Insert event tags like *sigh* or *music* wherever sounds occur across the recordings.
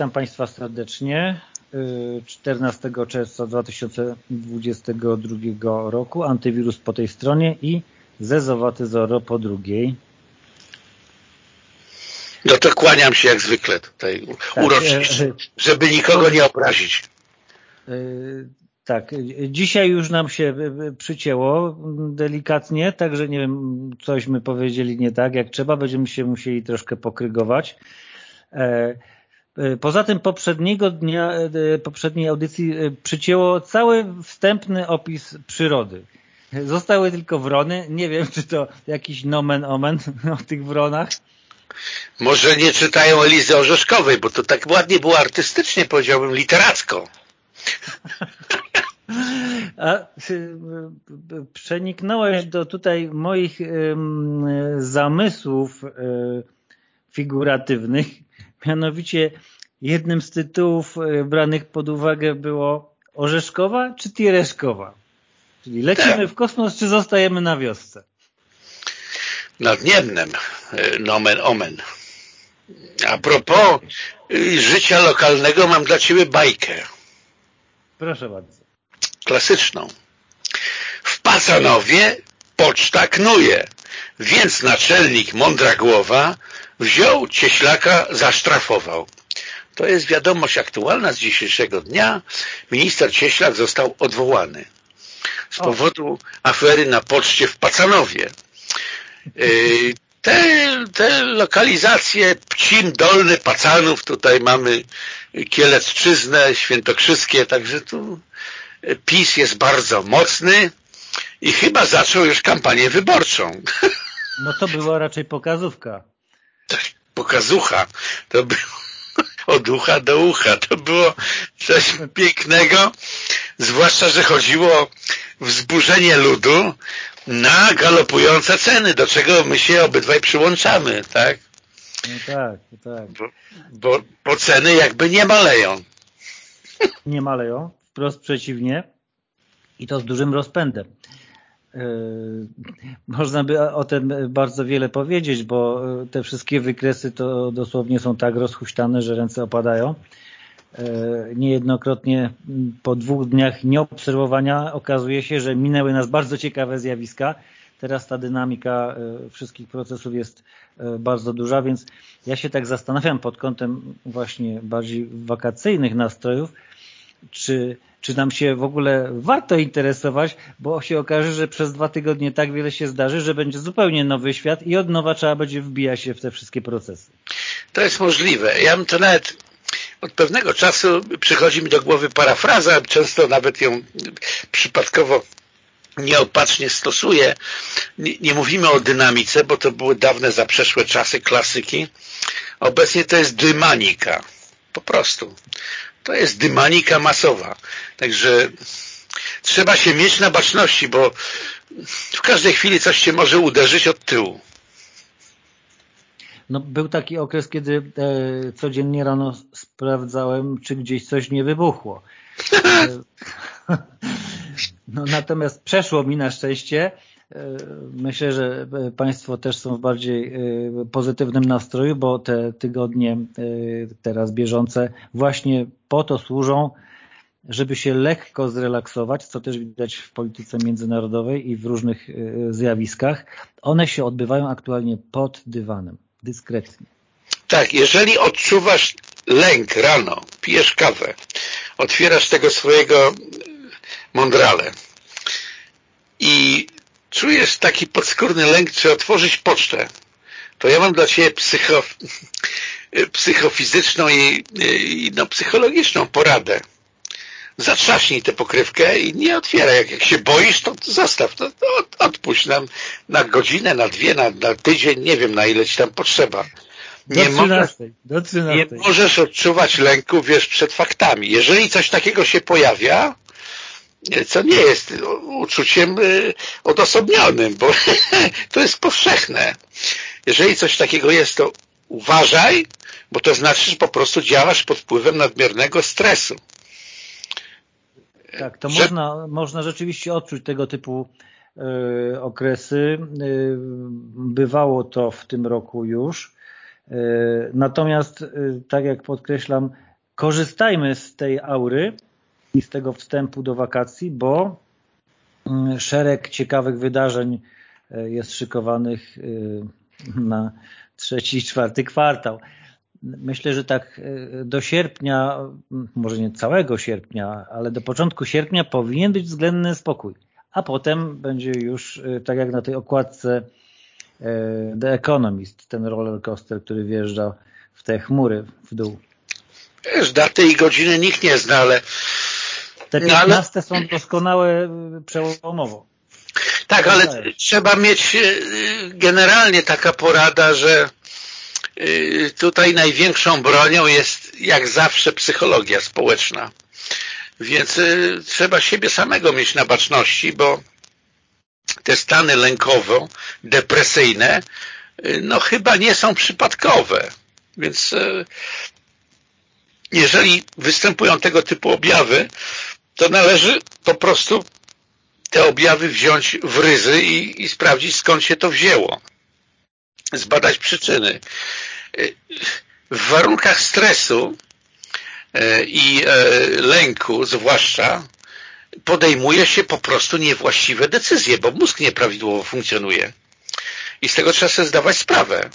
Witam Państwa serdecznie. 14 czerwca 2022 roku. Antywirus po tej stronie i Zezowaty Zoro po drugiej. No to kłaniam się jak zwykle tutaj tak, uroczyście, e, żeby nikogo nie obrazić. E, tak, dzisiaj już nam się przycięło delikatnie, także nie wiem, coś my powiedzieli nie tak jak trzeba, będziemy się musieli troszkę pokrygować. E, poza tym poprzedniego dnia, poprzedniej audycji przycięło cały wstępny opis przyrody. Zostały tylko wrony. Nie wiem, czy to jakiś nomen omen *laughs* o tych wronach. Może nie czytają Elizy Orzeszkowej, bo to tak ładnie było artystycznie, powiedziałbym, literacko. A, przeniknąłeś do tutaj moich zamysłów e, figuratywnych, mianowicie jednym z tytułów e, branych pod uwagę było Orzeszkowa czy Tiereszkowa? Czyli lecimy tak. w kosmos, czy zostajemy na wiosce? Nad Niemnem, e, nomen omen. A propos y, życia lokalnego mam dla Ciebie bajkę. Proszę bardzo. Klasyczną. W Pacanowie poczta knuje, więc naczelnik mądra głowa wziął cieślaka, zasztrafował. To jest wiadomość aktualna z dzisiejszego dnia. Minister Cieślak został odwołany z powodu afery na poczcie w Pacanowie. Y, te, te lokalizacje Pcim, Dolny, Pacanów, tutaj mamy Kielecczyznę, Świętokrzyskie, także tu PiS jest bardzo mocny i chyba zaczął już kampanię wyborczą. *laughs* No to była raczej pokazówka. Pokazucha. To było *laughs* od ucha do ucha. To było coś pięknego, zwłaszcza, że chodziło o wzburzenie ludu na galopujące ceny, do czego my się obydwaj przyłączamy, tak? No tak, no tak. Bo, bo, bo ceny jakby nie maleją. Nie maleją, wprost przeciwnie i to z dużym rozpędem. Yy, można by o tym bardzo wiele powiedzieć, bo te wszystkie wykresy to dosłownie są tak rozhuśtane, że ręce opadają. Yy, niejednokrotnie po dwóch dniach nieobserwowania okazuje się, że minęły nas bardzo ciekawe zjawiska. Teraz ta dynamika wszystkich procesów jest bardzo duża, więc ja się tak zastanawiam pod kątem właśnie bardziej wakacyjnych nastrojów, czy czy nam się w ogóle warto interesować, bo się okaże, że przez dwa tygodnie tak wiele się zdarzy, że będzie zupełnie nowy świat i od nowa trzeba będzie wbijać się w te wszystkie procesy. To jest możliwe. Ja bym to nawet od pewnego czasu przychodzi mi do głowy parafraza, często nawet ją przypadkowo nieopatrznie stosuję. Nie, nie, mówimy o dynamice, bo to były dawne, zaprzeszłe czasy klasyki. Obecnie to jest dymanika. Po prostu to jest dymanika masowa. Także trzeba się mieć na baczności, bo w każdej chwili coś się może uderzyć od tyłu. No, był taki okres, kiedy e, codziennie rano sprawdzałem, czy gdzieś coś nie wybuchło. *laughs* E, *laughs* no, natomiast przeszło mi na szczęście myślę, że e, Państwo też są w bardziej e, pozytywnym nastroju, bo te tygodnie teraz bieżące właśnie po to służą, żeby się lekko zrelaksować, co też widać w polityce międzynarodowej i w różnych zjawiskach. One się odbywają aktualnie pod dywanem, dyskretnie. Tak, jeżeli odczuwasz lęk rano, pijesz kawę, otwierasz tego swojego mądrale i czujesz taki podskórny lęk, czy otworzyć pocztę, to ja mam dla Ciebie psycho, psychofizyczną i, i no, psychologiczną poradę. Zatrzaśnij tę pokrywkę i nie otwieraj. Jak, jak się boisz, to zostaw. To, to odpuść nam na godzinę, na dwie, na, na tydzień, nie wiem na ile Ci tam potrzeba. Nie, do 13, możesz, do 13. nie możesz odczuwać lęku, wiesz, przed faktami. Jeżeli coś takiego się pojawia, co nie jest uczuciem y, odosobnionym, bo *laughs* to jest powszechne. Jeżeli coś takiego jest, to uważaj, bo to znaczy, że po prostu działasz pod wpływem nadmiernego stresu. Tak, to że... można, można rzeczywiście odczuć tego typu y, okresy. Y, bywało to w tym roku już. Natomiast, tak jak podkreślam, korzystajmy z tej aury i z tego wstępu do wakacji, bo mm, szereg ciekawych wydarzeń jest szykowanych na trzeci i czwarty kwartał. Myślę, że tak e, do sierpnia, może nie całego sierpnia, ale do początku sierpnia powinien być względny spokój. A potem będzie już, e, tak jak na tej okładce e, The Economist, ten roller coaster, który wjeżdża w te chmury w dół. Wiesz, daty i godziny nikt nie zna, ale... Te 15 ale... są doskonałe przełomowo. Tak, ale trzeba mieć generalnie taka porada, że Y, tutaj największą bronią jest jak zawsze psychologia społeczna. Więc y, trzeba siebie samego mieć na baczności, bo te stany lękowe, depresyjne, y, no chyba nie są przypadkowe. Więc jeżeli występują tego typu objawy, to należy po prostu te objawy wziąć w ryzy i, i sprawdzić skąd się to wzięło zbadać przyczyny. W warunkach stresu e, i e, lęku zwłaszcza podejmuje się po prostu niewłaściwe decyzje, bo mózg nieprawidłowo funkcjonuje. I z tego trzeba sobie zdawać sprawę.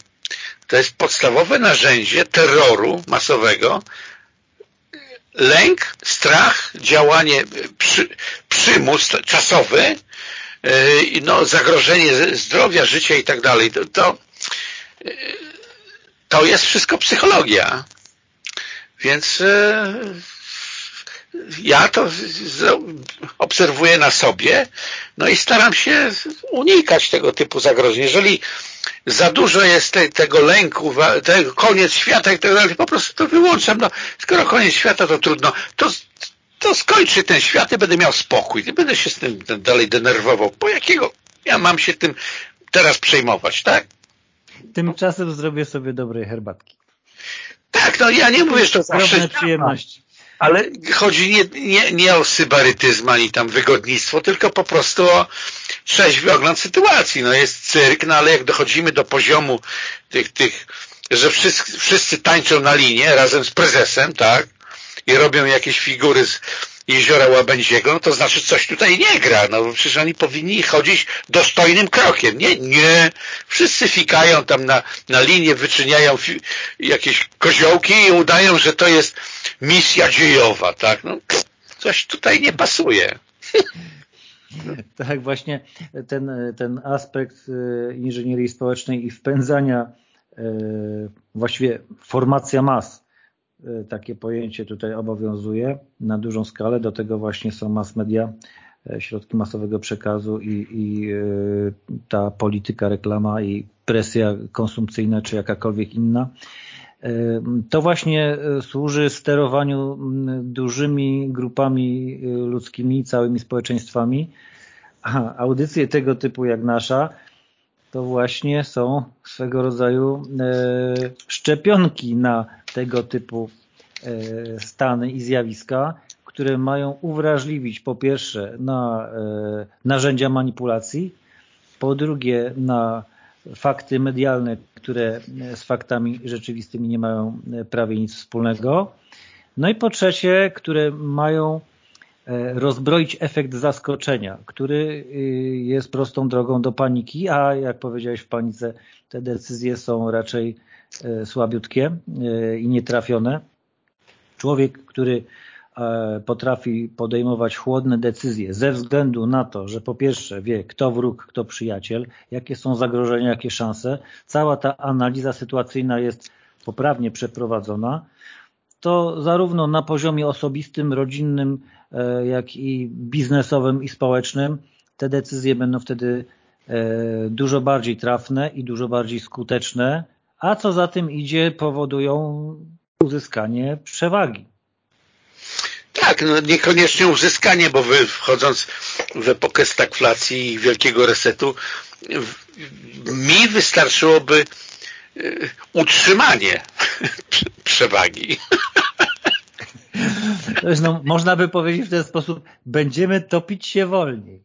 To jest podstawowe narzędzie terroru masowego. Lęk, strach, działanie, przy, przymus czasowy, e, no, zagrożenie zdrowia, życia i tak dalej. To, to to jest wszystko psychologia. Więc ja to obserwuję na sobie, no i staram się unikać tego typu zagrożeń. Jeżeli za dużo jest te, tego lęku, tego koniec świata i tak dalej, po prostu to wyłączam. No, skoro koniec świata, to trudno. To, to skończy ten świat i będę miał spokój. Nie będę się z tym dalej denerwował. Po jakiego ja mam się tym teraz przejmować, tak? Tymczasem zrobię sobie dobrej herbatki. Tak, no ja nie mówię, że to zawsze... przyjemności. Ale chodzi nie, nie, nie o sybarytyzm ani tam wygodnictwo, tylko po prostu o trzeźwy ogląd sytuacji. No jest cyrk, no ale jak dochodzimy do poziomu tych, tych że wszyscy, wszyscy tańczą na linie razem z prezesem, tak? I robią jakieś figury z, jeziora Łabędziego, no to znaczy coś tutaj nie gra. No przecież oni powinni chodzić dostojnym krokiem. Nie, nie. Wszyscy fikają tam na, na linię, wyczyniają jakieś koziołki i udają, że to jest misja dziejowa, tak? No, coś tutaj nie pasuje. *laughs* Tak, właśnie ten, ten aspekt e, inżynierii społecznej i wpędzania e, właściwie formacja mas E, takie pojęcie tutaj obowiązuje na dużą skalę. Do tego właśnie są mass media, środki masowego przekazu i, i ta polityka, reklama i presja konsumpcyjna czy jakakolwiek inna. To właśnie służy sterowaniu dużymi grupami ludzkimi, całymi społeczeństwami. A audycje tego typu jak nasza to właśnie są swego rodzaju szczepionki na tego typu e, stany i zjawiska, które mają uwrażliwić po pierwsze na e, narzędzia manipulacji, po drugie na fakty medialne, które z faktami rzeczywistymi nie mają e, prawie nic wspólnego, no i po trzecie, które mają rozbroić efekt zaskoczenia, który jest prostą drogą do paniki, a jak powiedziałeś w panice, te decyzje są raczej E, słabiutkie e, i nietrafione. Człowiek, który e, potrafi podejmować chłodne decyzje ze względu na to, że po pierwsze wie, kto wróg, kto przyjaciel, jakie są zagrożenia, jakie szanse. Cała ta analiza sytuacyjna jest poprawnie przeprowadzona. To zarówno na poziomie osobistym, rodzinnym, jak i biznesowym i społecznym te decyzje będą wtedy dużo bardziej trafne i dużo bardziej skuteczne a co za tym idzie powodują uzyskanie przewagi. Tak, no niekoniecznie uzyskanie, bo wy wchodząc w epokę stagflacji i wielkiego resetu mi wystarczyłoby e, utrzymanie *laughs* przewagi. *laughs* No, można by powiedzieć w ten sposób, będziemy topić się wolniej.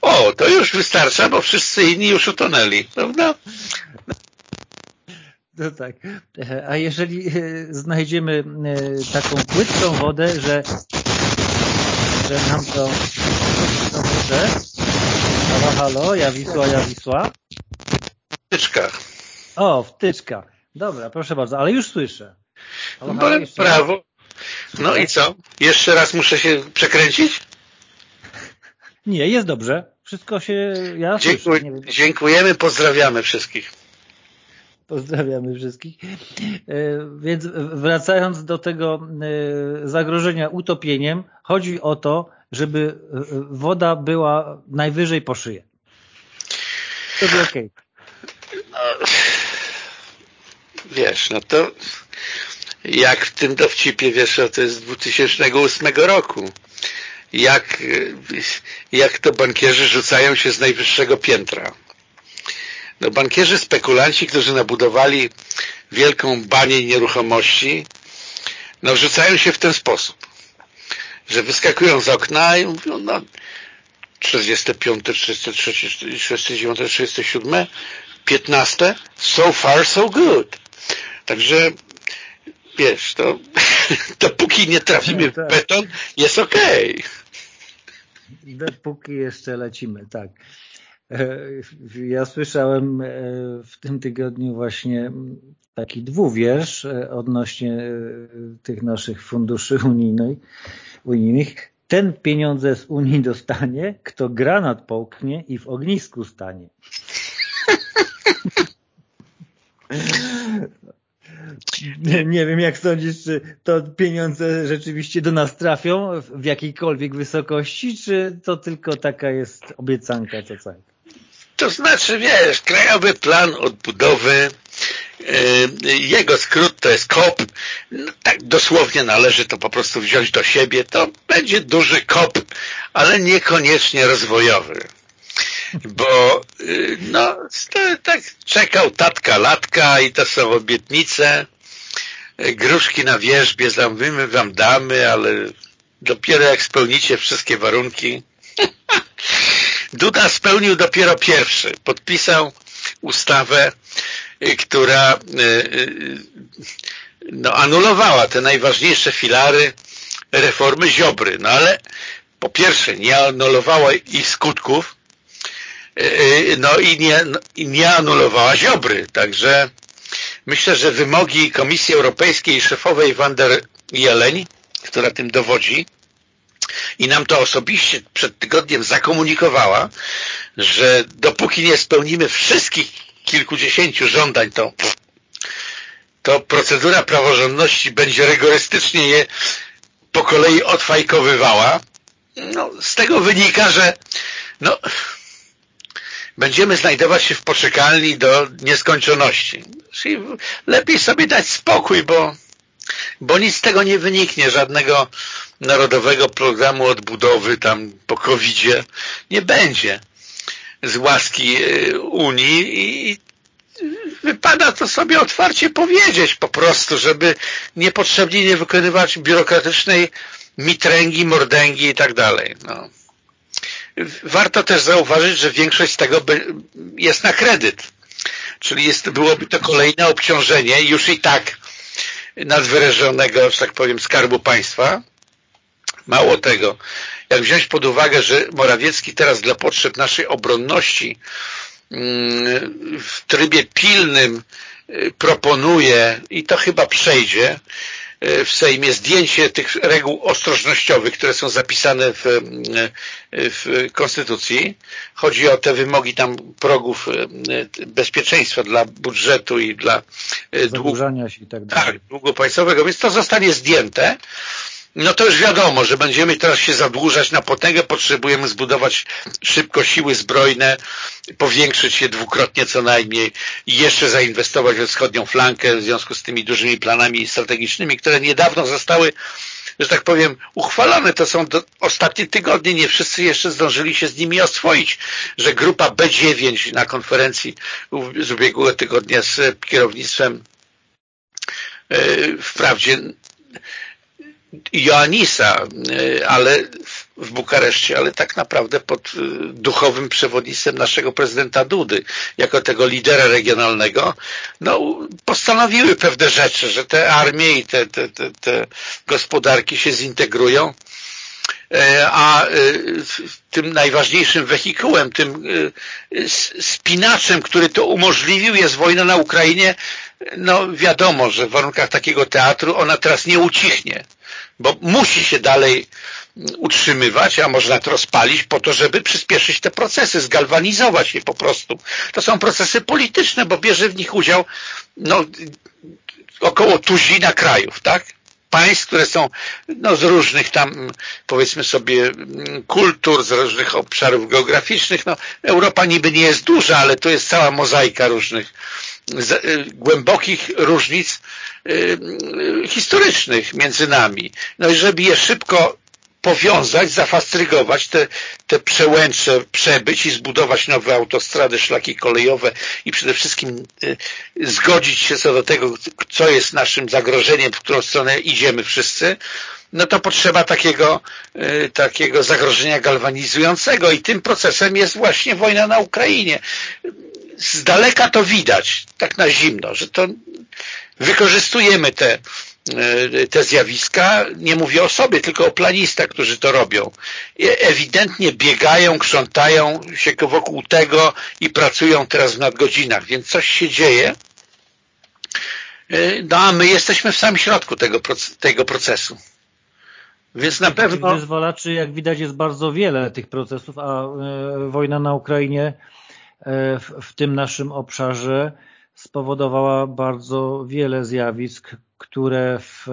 O, to już wystarcza, bo wszyscy inni już utonęli, prawda? No tak. A jeżeli e, znajdziemy e, taką płytką wodę, że, że nam to wodę, halo, halo, ja Wisła, ja Wisła. Wtyczka. O, wtyczka. Dobra, proszę bardzo, ale już słyszę. Halo, halo, prawo. No i co? Jeszcze raz muszę się przekręcić? Nie, jest dobrze. Wszystko się... Ja Dziękuj, słyszę, dziękujemy, pozdrawiamy wszystkich. Pozdrawiamy wszystkich. E, więc wracając do tego e, zagrożenia utopieniem, chodzi o to, żeby e, woda była najwyżej po szyję. To by okej. Okay. No, wiesz, no to jak w tym dowcipie, wiesz, to jest z 2008 roku. Jak, jak to bankierzy rzucają się z najwyższego piętra. No bankierzy spekulanci, którzy nabudowali wielką banię nieruchomości, no rzucają się w ten sposób, że wyskakują z okna i mówią, no 45, 33, 39, 37, 15, so far so good. Także wiesz, to *laughs* dopóki nie trafimy w tak. beton, jest okej. Okay. Dopóki jeszcze lecimy, tak. E, ja słyszałem e, w tym tygodniu właśnie taki dwuwiersz e, odnośnie tych naszych funduszy unijnych. Ten pieniądze z Unii dostanie, kto granat połknie i w ognisku stanie. Nie, nie wiem, jak sądzisz, czy to pieniądze rzeczywiście do nas trafią w jakiejkolwiek wysokości, czy to tylko taka jest obiecanka co cały? To znaczy, wiesz, Krajowy Plan Odbudowy, yy, jego skrót to jest KOP, no, tak dosłownie należy to po prostu wziąć do siebie, to będzie duży KOP, ale niekoniecznie rozwojowy. Bo yy, no, tak czekał tatka latka i to są obietnice. Gruszki na wierzbie zamówimy wam damy, ale dopiero jak spełnicie wszystkie warunki *laughs* Duda spełnił dopiero pierwszy. Podpisał ustawę, y, która y, y, no, anulowała te najważniejsze filary reformy Ziobry. No ale po pierwsze nie anulowała ich skutków, no i nie, i nie anulowała Ziobry. Także myślę, że wymogi Komisji Europejskiej i szefowej van der Jeleń, która tym dowodzi, i nam to osobiście przed tygodniem zakomunikowała, że dopóki nie spełnimy wszystkich kilkudziesięciu żądań, to, to procedura praworządności będzie rygorystycznie je po kolei odfajkowywała. No, z tego wynika, że no, będziemy znajdować się w poczekalni do nieskończoności. Czyli lepiej sobie dać spokój, bo, bo nic z tego nie wyniknie, żadnego Narodowego Programu Odbudowy tam po covid nie będzie z łaski e, Unii i wypada to sobie otwarcie powiedzieć po prostu, żeby niepotrzebnie nie wykonywać biurokratycznej mitręgi, mordęgi i tak dalej. No. Warto też zauważyć, że większość z tego jest na kredyt, czyli jest, byłoby to kolejne obciążenie już i tak nadwyrażonego, że tak powiem, skarbu państwa, Mało tego, jak wziąć pod uwagę, że Morawiecki teraz dla potrzeb naszej obronności mm, w trybie pilnym y, proponuje i to chyba przejdzie w Sejmie zdjęcie tych reguł ostrożnościowych, które są zapisane w, y, w Konstytucji. Chodzi o te wymogi tam progów bezpieczeństwa dla budżetu i dla długu, tak. Tak, długu państwowego, więc to zostanie zdjęte no to już wiadomo, że będziemy teraz się zadłużać na potęgę, potrzebujemy zbudować szybko siły zbrojne, powiększyć je dwukrotnie co najmniej i jeszcze zainwestować we wschodnią flankę w związku z tymi dużymi planami strategicznymi, które niedawno zostały że tak powiem, uchwalone. To są do, ostatnie tygodnie, nie wszyscy jeszcze zdążyli się z nimi oswoić, że grupa B9 na konferencji z ubiegłego tygodnia z kierownictwem yy, wprawdzie Joannisa, y, ale w Bukareszcie, ale tak naprawdę pod duchowym przewodnictwem naszego prezydenta Dudy, jako tego lidera regionalnego, no, postanowiły pewne rzeczy, że te armie i te, te, te, te gospodarki się zintegrują. E, a e, tym najważniejszym wehikułem, tym e, spinaczem, który to umożliwił jest wojna na Ukrainie, no wiadomo, że w warunkach takiego teatru ona teraz nie ucichnie, bo musi się dalej utrzymywać, a można to rozpalić po to, żeby przyspieszyć te procesy, zgalwanizować je po prostu. To są procesy polityczne, bo bierze w nich udział no, około tuzina krajów, tak? państw, które są no, z różnych tam, powiedzmy sobie, kultur, z różnych obszarów geograficznych. No, Europa niby nie jest duża, ale to jest cała mozaika różnych y, głębokich różnic historycznych między nami. No i żeby je szybko powiązać, zafastrygować te, te przełęcze, przebyć i zbudować nowe autostrady, szlaki kolejowe i przede wszystkim y, zgodzić się co do tego, co jest naszym zagrożeniem, w którą stronę idziemy wszyscy, no to potrzeba takiego, y, takiego zagrożenia galwanizującego i tym procesem jest właśnie wojna na Ukrainie. Z daleka to widać, tak na zimno, że to wykorzystujemy te E, te zjawiska, nie mówię o sobie, tylko o planistach, którzy to robią. Ewidentnie biegają, krzątają się wokół tego i pracują teraz w nadgodzinach, więc coś się dzieje. E, no a my jesteśmy w samym środku tego, tego procesu. Więc na pewno... Wyzwalaczy, jak widać, jest bardzo wiele tych procesów, a e, wojna na Ukrainie w, w tym naszym obszarze spowodowała bardzo wiele zjawisk, które w,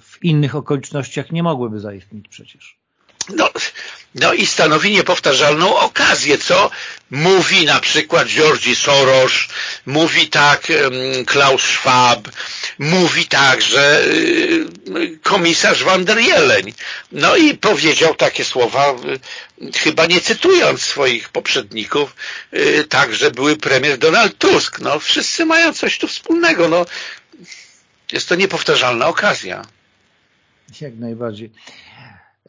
w innych okolicznościach nie mogłyby zaistnieć przecież. No, no i stanowi niepowtarzalną okazję, co mówi na przykład Georgi Soros, mówi tak Klaus Schwab, mówi także y, komisarz van der Jeleń. No i powiedział takie słowa, y, chyba nie cytując swoich poprzedników, y, także były premier Donald Tusk. No wszyscy mają coś tu wspólnego. No, jest to niepowtarzalna okazja. Jak najbardziej.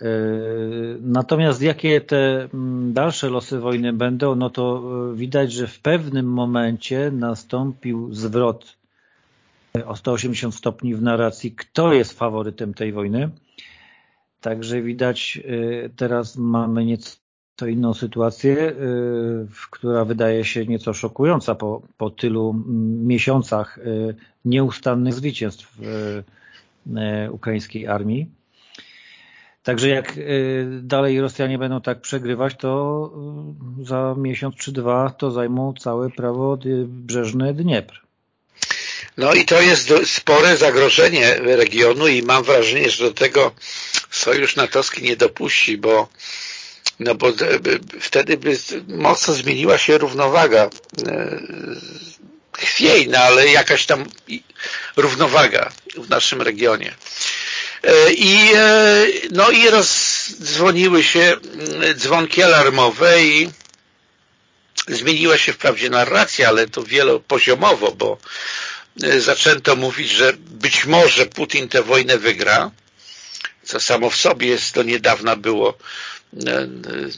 E, natomiast jakie te mm, dalsze losy wojny będą, no to e, widać, że w pewnym momencie nastąpił zwrot o 180 stopni w narracji, kto jest faworytem tej wojny. Także widać, teraz mamy nieco inną sytuację, która wydaje się nieco szokująca po, po tylu mm, miesiącach nieustannych zwycięstw ukraińskiej armii. Także jak y, dalej Rosjanie będą tak przegrywać, to y, za miesiąc czy dwa to zajmą całe prawo brzeżne Dniepr. No i to jest spore zagrożenie regionu i mam wrażenie, że do tego Sojusz Natowski nie dopuści, bo no bo wtedy by mocno zmieniła się równowaga y, chwiejna, ale jakaś tam równowaga w naszym regionie. E, I, e, no i rozdzwoniły się mm, dzwonki alarmowe i zmieniła się wprawdzie narracja, ale to wielopoziomowo, bo e, zaczęto mówić, że być może Putin tę wojnę wygra, co samo w sobie jest do niedawna było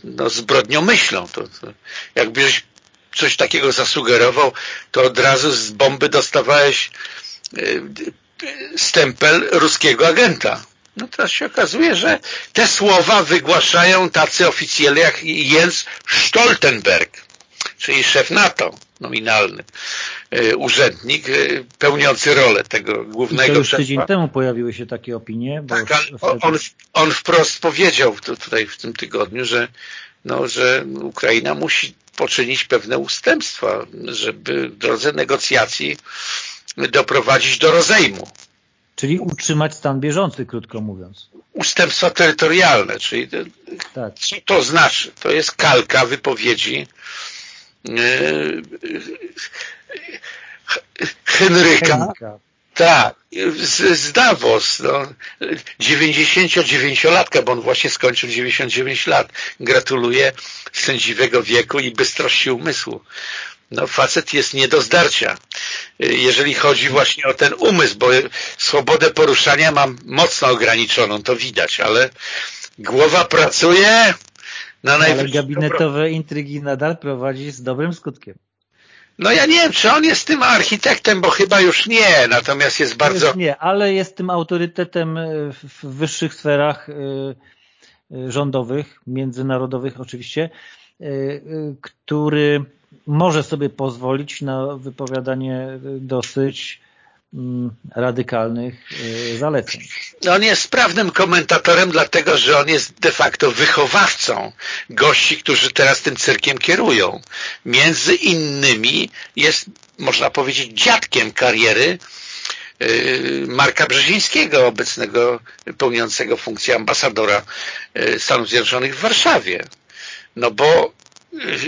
no, zbrodnią myślą. To, to jakbyś coś takiego zasugerował, to od razu z bomby dostawałeś stempel ruskiego agenta. No teraz się okazuje, że te słowa wygłaszają tacy oficjele jak Jens Stoltenberg, czyli szef NATO nominalny, e, urzędnik e, pełniący rolę tego głównego I to już tydzień temu pojawiły się takie opinie. tak, wtedy... on, on wprost powiedział tutaj w tym tygodniu, że, no, że Ukraina musi poczynić pewne ustępstwa, żeby w drodze negocjacji doprowadzić do rozejmu. Czyli utrzymać stan bieżący, krótko mówiąc. Ustępstwa terytorialne, czyli tak. co to znaczy? To jest kalka wypowiedzi e, Henryka. Henryka. Tak, z, z Davos, no, 99-latka, bo on właśnie skończył 99 lat. Gratuluję sędziwego wieku i bystrości umysłu no facet jest nie do zdarcia, jeżeli chodzi właśnie o ten umysł, bo swobodę poruszania mam mocno ograniczoną, to widać, ale Głowa pracuje na Ale gabinetowe intrygi nadal prowadzi z dobrym skutkiem. No ja nie wiem, czy on jest tym architektem, bo chyba już nie, natomiast jest bardzo... Już nie, ale jest tym autorytetem w wyższych sferach y, y, rządowych, międzynarodowych oczywiście, y, który może sobie pozwolić na wypowiadanie dosyć mm, radykalnych zaleceń. On jest sprawnym komentatorem, dlatego że on jest de facto wychowawcą gości, którzy teraz tym cyrkiem kierują. Między innymi jest, można powiedzieć, dziadkiem kariery Marka Brzezińskiego, obecnego pełniącego funkcję ambasadora Stanów Zjednoczonych w Warszawie. No bo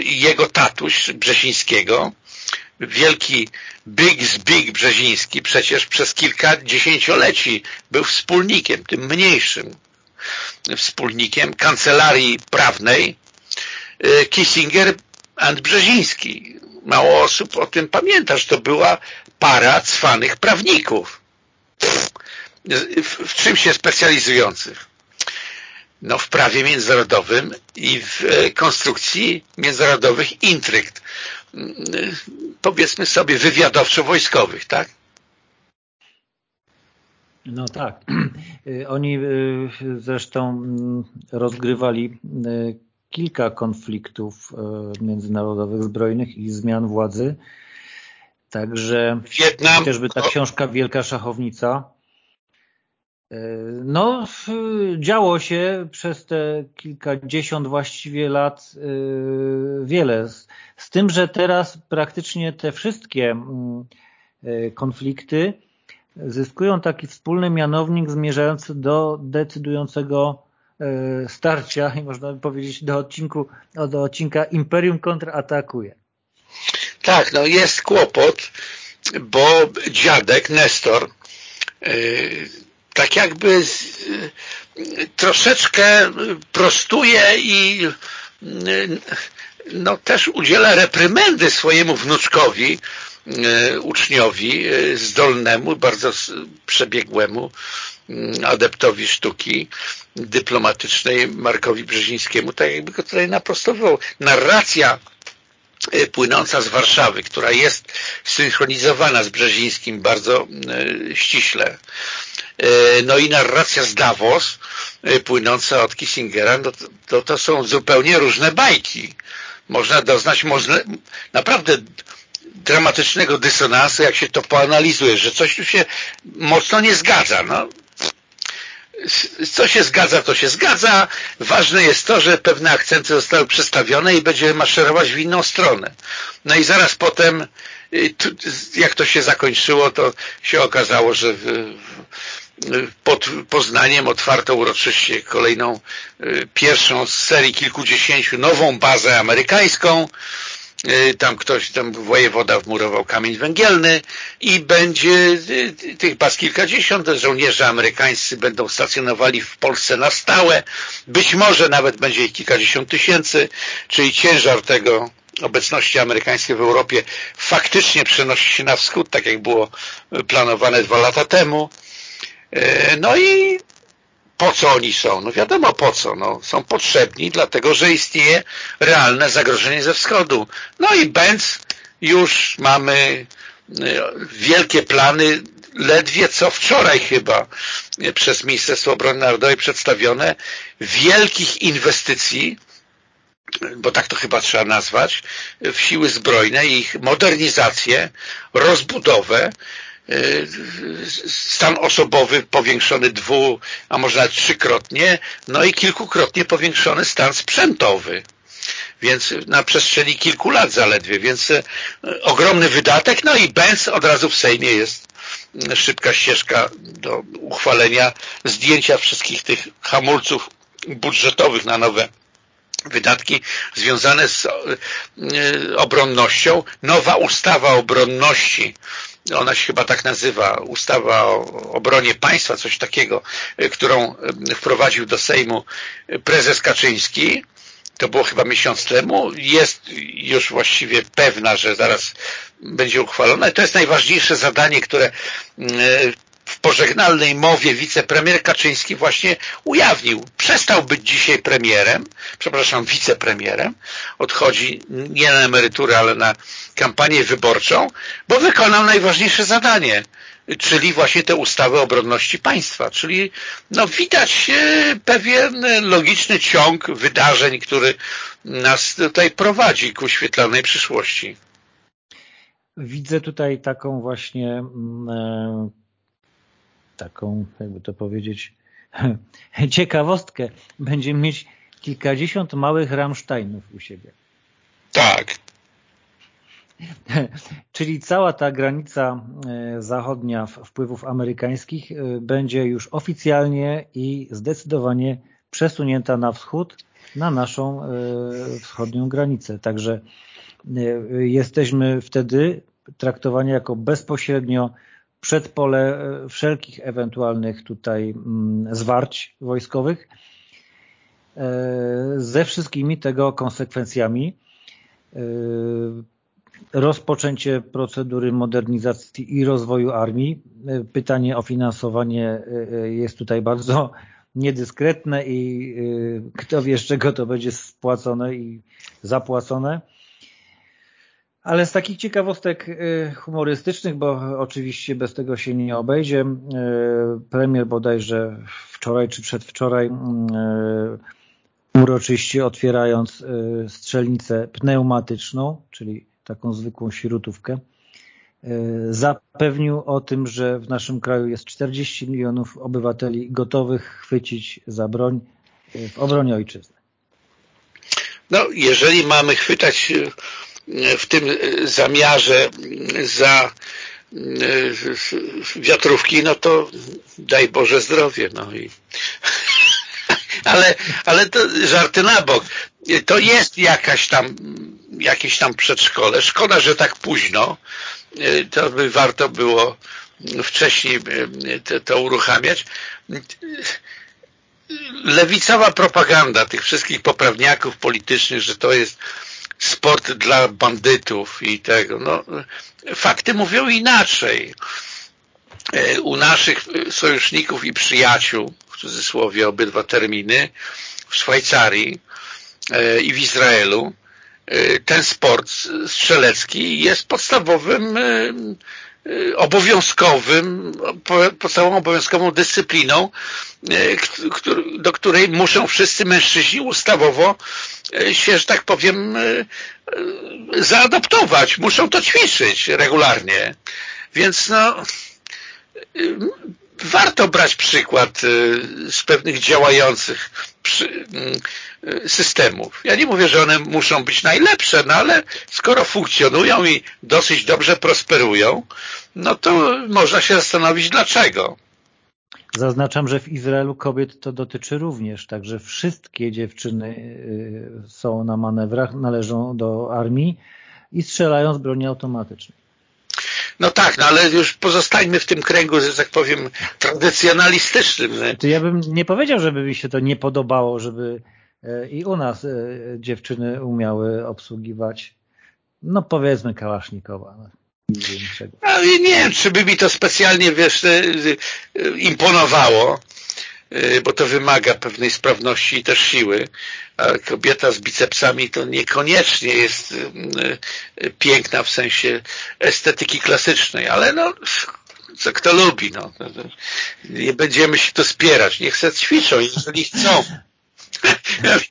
jego tatuś Brzezińskiego, wielki Big z Big Brzeziński, przecież przez kilka dziesięcioleci był wspólnikiem, tym mniejszym wspólnikiem kancelarii prawnej y, Kissinger and Brzeziński. Mało osób o tym pamięta, że to była para cwanych prawników. W, w czym się specjalizujących? No, w prawie międzynarodowym i w e, konstrukcji międzynarodowych intrygt, mm, powiedzmy sobie, wywiadowczo-wojskowych, tak? No tak. Oni e, zresztą mm, rozgrywali e, kilka konfliktów międzynarodowych, zbrojnych i zmian władzy. Także Wietnam, chociażby ta książka Wielka Szachownica no, działo się przez te kilkadziesiąt właściwie lat y, wiele. Z tym, że teraz praktycznie te wszystkie mm, y, konflikty zyskują taki wspólny mianownik zmierzający do decydującego y, starcia i można by powiedzieć do, odcinku, do odcinka Imperium kontratakuje. Tak, no jest kłopot, bo dziadek Nestor tak jakby z, troszeczkę prostuje i no, też udziela reprymendy swojemu wnuczkowi, e, uczniowi zdolnemu, bardzo przebiegłemu mm, adeptowi sztuki dyplomatycznej Markowi Brzezińskiemu, tak jakby go tutaj naprostował. Narracja płynąca z Warszawy, która jest synchronizowana z Brzezińskim bardzo ściśle, no i narracja z Davos e, płynąca od Kissingera, no to, to, są zupełnie różne bajki. Można doznać można, naprawdę dramatycznego dysonansu, jak się to poanalizuje, że coś tu się mocno nie zgadza. No, co się zgadza, to się zgadza. Ważne jest to, że pewne akcenty zostały przestawione i będzie maszerować w inną stronę. No i zaraz potem, y, jak to się zakończyło, to się okazało, że pod Poznaniem otwarto uroczyście kolejną, y, pierwszą z serii kilkudziesięciu nową bazę amerykańską. Y, tam ktoś, tam wojewoda wmurował kamień węgielny i będzie y, tych baz kilkadziesiąt. Żołnierze amerykańscy będą stacjonowali w Polsce na stałe. Być może nawet będzie ich kilkadziesiąt tysięcy, czyli ciężar tego obecności amerykańskiej w Europie faktycznie przenosi się na wschód, tak jak było planowane dwa lata temu. E, no i po co oni są? No wiadomo po co. No, są potrzebni, dlatego że istnieje realne zagrożenie ze wschodu. No i Benz już mamy e, wielkie plany, ledwie co wczoraj chyba e, przez Ministerstwo Obrony Narodowej przedstawione, wielkich inwestycji, bo tak to chyba trzeba nazwać, w siły zbrojne, ich modernizację, rozbudowę, stan osobowy powiększony dwu, a może nawet trzykrotnie, no i kilkukrotnie powiększony stan sprzętowy. Więc na przestrzeni kilku lat zaledwie, więc e, ogromny wydatek, no i Benz od razu w Sejmie jest szybka ścieżka do uchwalenia zdjęcia wszystkich tych hamulców budżetowych na nowe wydatki związane z e, obronnością. Nowa ustawa obronności ona się chyba tak nazywa, ustawa o obronie państwa, coś takiego, y, którą y, wprowadził do Sejmu prezes Kaczyński, to było chyba miesiąc temu, jest już właściwie pewna, że zaraz będzie uchwalona. I to jest najważniejsze zadanie, które y, w pożegnalnej mowie wicepremier Kaczyński właśnie ujawnił. Przestał być dzisiaj premierem, przepraszam, wicepremierem, odchodzi nie na emeryturę, ale na kampanię wyborczą, bo wykonał najważniejsze zadanie, czyli właśnie tę ustawę obronności państwa. Czyli no, widać e, pewien logiczny ciąg wydarzeń, który nas tutaj prowadzi ku świetlanej przyszłości. Widzę tutaj taką właśnie mm, e, taką, jakby to powiedzieć, *laughs* ciekawostkę. Będziemy mieć kilkadziesiąt małych Rammsteinów u siebie. Tak. *laughs* Czyli cała ta granica e, zachodnia wpływów amerykańskich e, będzie już oficjalnie i zdecydowanie przesunięta na wschód, na naszą wschodnią granicę. Także jesteśmy wtedy traktowani jako bezpośrednio przedpole e, wszelkich ewentualnych tutaj mm, zwarć wojskowych e, ze wszystkimi tego konsekwencjami. E, rozpoczęcie procedury modernizacji i rozwoju armii. Pytanie o finansowanie jest tutaj bardzo niedyskretne i kto wie z czego to będzie spłacone i zapłacone. Ale z takich ciekawostek y, humorystycznych, bo oczywiście bez tego się nie obejdzie, y, premier bodajże wczoraj czy przedwczoraj y, uroczyście otwierając strzelnicę pneumatyczną, czyli taką zwykłą śrutówkę, zapewnił o tym, że w naszym kraju jest 40 milionów obywateli gotowych chwycić za broń w obronie ojczyzny. No, jeżeli mamy chwytać w tym zamiarze za e, wiatrówki, no to daj Boże zdrowie. No i *laughs* ale, ale to żarty na bok. To jest jakaś tam, jakieś tam przedszkole. Szkoda, że tak późno. E, to by warto było wcześniej e, to, to uruchamiać. Lewicowa propaganda tych wszystkich poprawniaków politycznych, że to jest sport dla bandytów i tego. No, fakty mówią inaczej. E, u naszych sojuszników i przyjaciół, w cudzysłowie obydwa terminy, w Szwajcarii e, i w Izraelu, e, ten sport strzelecki jest podstawowym obowiązkowym, podstawową obowiązkową dyscypliną, do której muszą wszyscy mężczyźni ustawowo się, że tak powiem, zaadoptować. Muszą to ćwiczyć regularnie. Więc no, warto brać przykład z pewnych działających systemów. Ja nie mówię, że one muszą być najlepsze, no ale skoro funkcjonują i dosyć dobrze prosperują, no to można się zastanowić dlaczego. Zaznaczam, że w Izraelu kobiet to dotyczy również, także wszystkie dziewczyny y, są na manewrach, należą do armii i strzelają z broni automatycznej. No tak, no ale już pozostańmy w tym kręgu, że tak powiem, tradycjonalistycznym. To ja bym nie powiedział, żeby mi się to nie podobało, żeby y, i u nas y, dziewczyny umiały obsługiwać, no powiedzmy Kałasznikowa. No większego. nie wiem, czy by mi to specjalnie, wiesz, e, e, imponowało, e, bo to wymaga pewnej sprawności i też siły, a kobieta z bicepsami to niekoniecznie jest piękna w sensie estetyki klasycznej, ale no, co kto lubi, no. Nie będziemy się to spierać, niech se ćwiczą, jeżeli chcą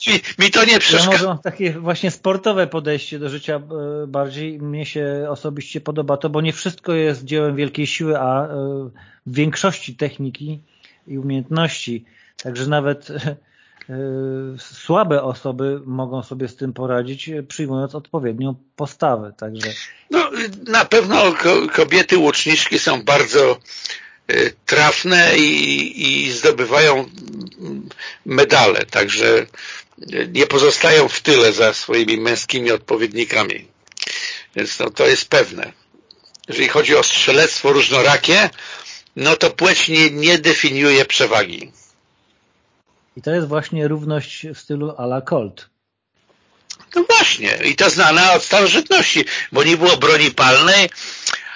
mi, mi, to nie przeszkadza. Ja może mam takie właśnie sportowe podejście do życia e, bardziej. Mnie się osobiście podoba to, bo nie wszystko jest dziełem wielkiej siły, a e, w większości techniki i umiejętności. Także nawet e, słabe osoby mogą sobie z tym poradzić, przyjmując odpowiednią postawę. Także... No, na pewno kobiety łuczniczki są bardzo Y, trafne i, i zdobywają medale, także nie pozostają w tyle za swoimi męskimi odpowiednikami. Więc no, to jest pewne. Jeżeli chodzi o strzelectwo różnorakie, no to płeć nie, nie definiuje przewagi. I to jest właśnie równość w stylu a la Colt. No właśnie. I to znana od starożytności, bo nie było broni palnej,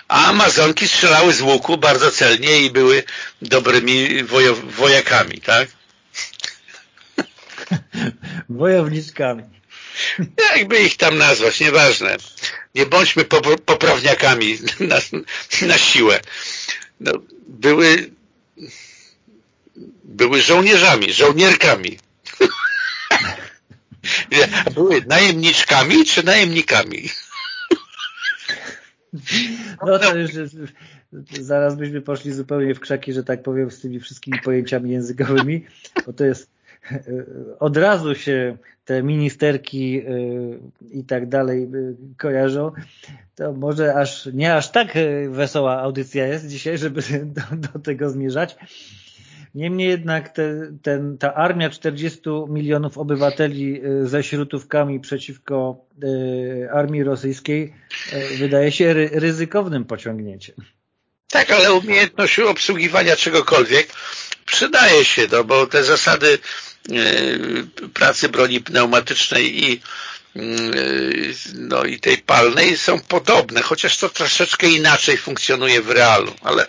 a Amazonki strzelały z łuku bardzo celnie i były dobrymi wojakami, tak? *laughs* Wojowniczkami. Jakby ich tam nazwać, nieważne. Nie bądźmy poprawniakami na, na siłę. No, były były żołnierzami, żołnierkami. *laughs* były najemniczkami czy najemnikami? No to już zaraz byśmy poszli zupełnie w krzaki, że tak powiem, z tymi wszystkimi pojęciami językowymi, bo to jest *laughs* od razu się te ministerki y, i tak dalej y, kojarzą, to może aż nie aż tak y, wesoła audycja jest dzisiaj, żeby *laughs* do, do tego zmierzać. Niemniej jednak te, ten, ta armia 40 milionów obywateli ze śrutówkami przeciwko armii rosyjskiej wydaje się ryzykownym pociągnięciem. Tak, ale umiejętność obsługiwania czegokolwiek przydaje się, no bo te zasady pracy broni pneumatycznej i e, no i tej palnej są podobne, chociaż to troszeczkę inaczej funkcjonuje w realu, ale,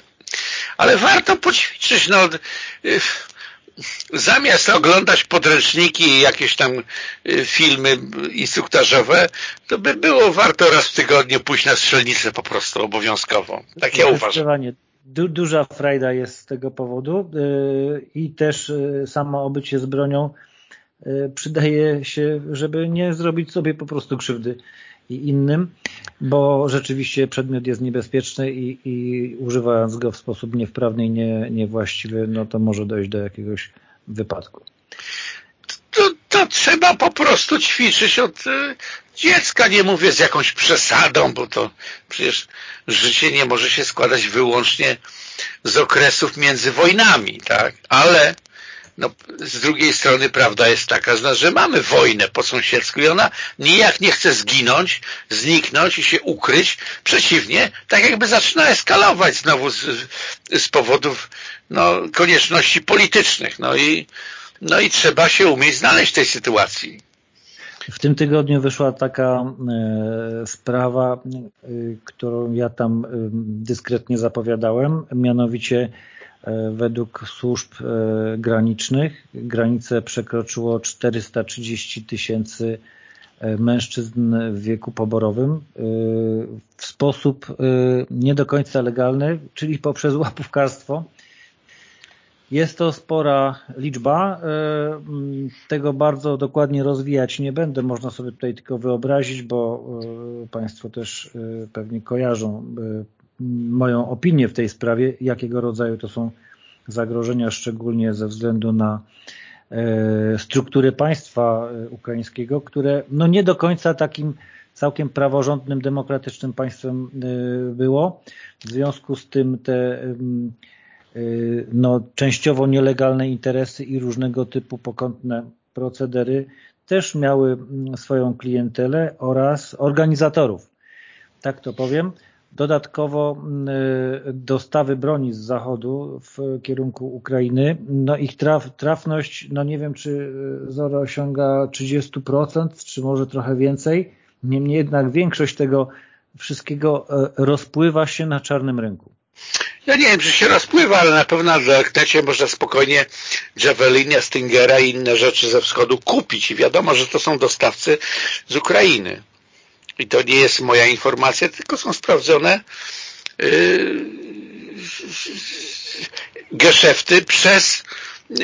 ale warto poćwiczyć, no e, zamiast oglądać podręczniki i jakieś tam filmy instruktażowe, to by było warto raz w tygodniu pójść na strzelnicę po prostu obowiązkową. Tak ja uważam. Du duża frajda jest z tego powodu yy, i też yy, samo obycie z bronią yy, przydaje się, żeby nie zrobić sobie po prostu krzywdy i innym, bo rzeczywiście przedmiot jest niebezpieczny i, i używając go w sposób niewprawny i nie, niewłaściwy, no to może dojść do jakiegoś wypadku. Trzeba po prostu ćwiczyć od dziecka, nie mówię z jakąś przesadą, bo to przecież życie nie może się składać wyłącznie z okresów między wojnami, tak? Ale no, z drugiej strony prawda jest taka, że mamy wojnę po sąsiedzku i ona nijak nie chce zginąć, zniknąć i się ukryć. Przeciwnie, tak jakby zaczyna eskalować znowu z, z powodów no, konieczności politycznych. No i, no i trzeba się umieć znaleźć w tej sytuacji. W tym tygodniu wyszła taka e, sprawa, e, którą ja tam e, dyskretnie zapowiadałem, mianowicie według służb granicznych granice przekroczyło 430 tysięcy mężczyzn w wieku poborowym w sposób nie do końca legalny, czyli poprzez łapówkarstwo jest to spora liczba. E, tego bardzo dokładnie rozwijać nie będę. Można sobie tutaj tylko wyobrazić, bo e, Państwo też e, pewnie kojarzą moją opinię w tej sprawie, jakiego rodzaju to są zagrożenia, szczególnie ze względu na struktury państwa ukraińskiego, które no nie do końca takim całkiem praworządnym, demokratycznym państwem było. W związku z tym te no, częściowo nielegalne interesy i różnego typu pokątne procedery też miały mm, swoją klientelę oraz organizatorów. Tak to powiem. Dodatkowo mm, dostawy broni z zachodu w kierunku Ukrainy, no ich traf, trafność, no nie wiem czy Zoro osiąga 30%, czy może trochę więcej. Niemniej jednak większość tego wszystkiego e, rozpływa się na czarnym rynku. Ja nie wiem, czy się rozpływa, ale na pewno na Darknecie można spokojnie Javelina, Stingera i inne rzeczy ze wschodu kupić i wiadomo, że to są dostawcy z Ukrainy. I to nie jest moja informacja, tylko są sprawdzone yy, geszefty przez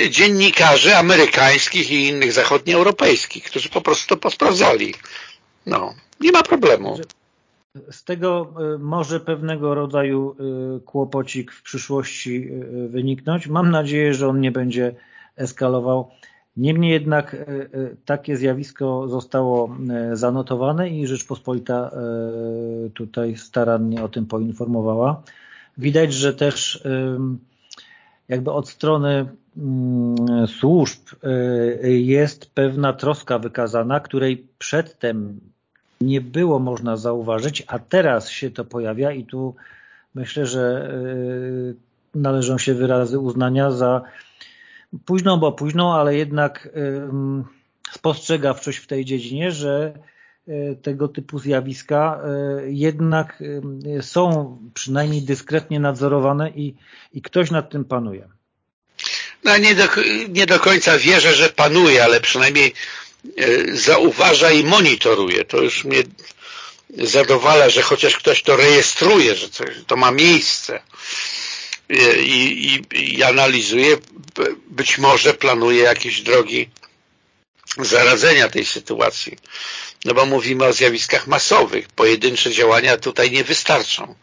dziennikarzy amerykańskich i innych zachodnioeuropejskich, którzy po prostu to posprawdzali. No, nie ma problemu. Z tego e, może pewnego rodzaju e, kłopocik w przyszłości e, wyniknąć. Mam nadzieję, że on nie będzie eskalował. Niemniej jednak takie zjawisko zostało zanotowane i Rzeczpospolita tutaj starannie o tym poinformowała. Widać, że też jakby od strony mm, służb jest pewna troska wykazana, której przedtem nie było można zauważyć, a teraz się to pojawia i tu myślę, że e, należą się wyrazy uznania za późną, bo późną, ale jednak spostrzegawczość w tej dziedzinie, że tego typu zjawiska jednak są przynajmniej dyskretnie nadzorowane i, i ktoś nad tym panuje. No nie do, nie do końca wierzę, że panuje, ale przynajmniej zauważa i monitoruje. To już mnie zadowala, że chociaż ktoś to rejestruje, że to ma miejsce i, i, i analizuje, być może planuje jakieś drogi zaradzenia tej sytuacji. No bo mówimy o zjawiskach masowych. Pojedyncze działania tutaj nie wystarczą.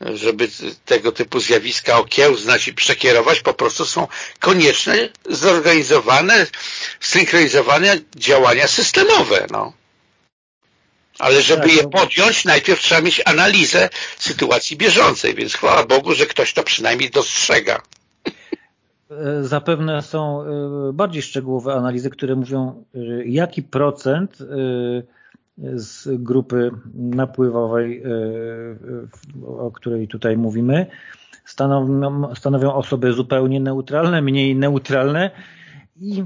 Żeby tego typu zjawiska okiełznać i przekierować, po prostu są konieczne, zorganizowane, synchronizowane działania systemowe. No. Ale żeby tak, je no. podjąć, najpierw trzeba mieć analizę sytuacji bieżącej, więc chwała Bogu, że ktoś to przynajmniej dostrzega. E, zapewne są e, bardziej szczegółowe analizy, które mówią, e, jaki procent z grupy napływowej, o której tutaj mówimy, stanowią, stanowią osoby zupełnie neutralne, mniej neutralne i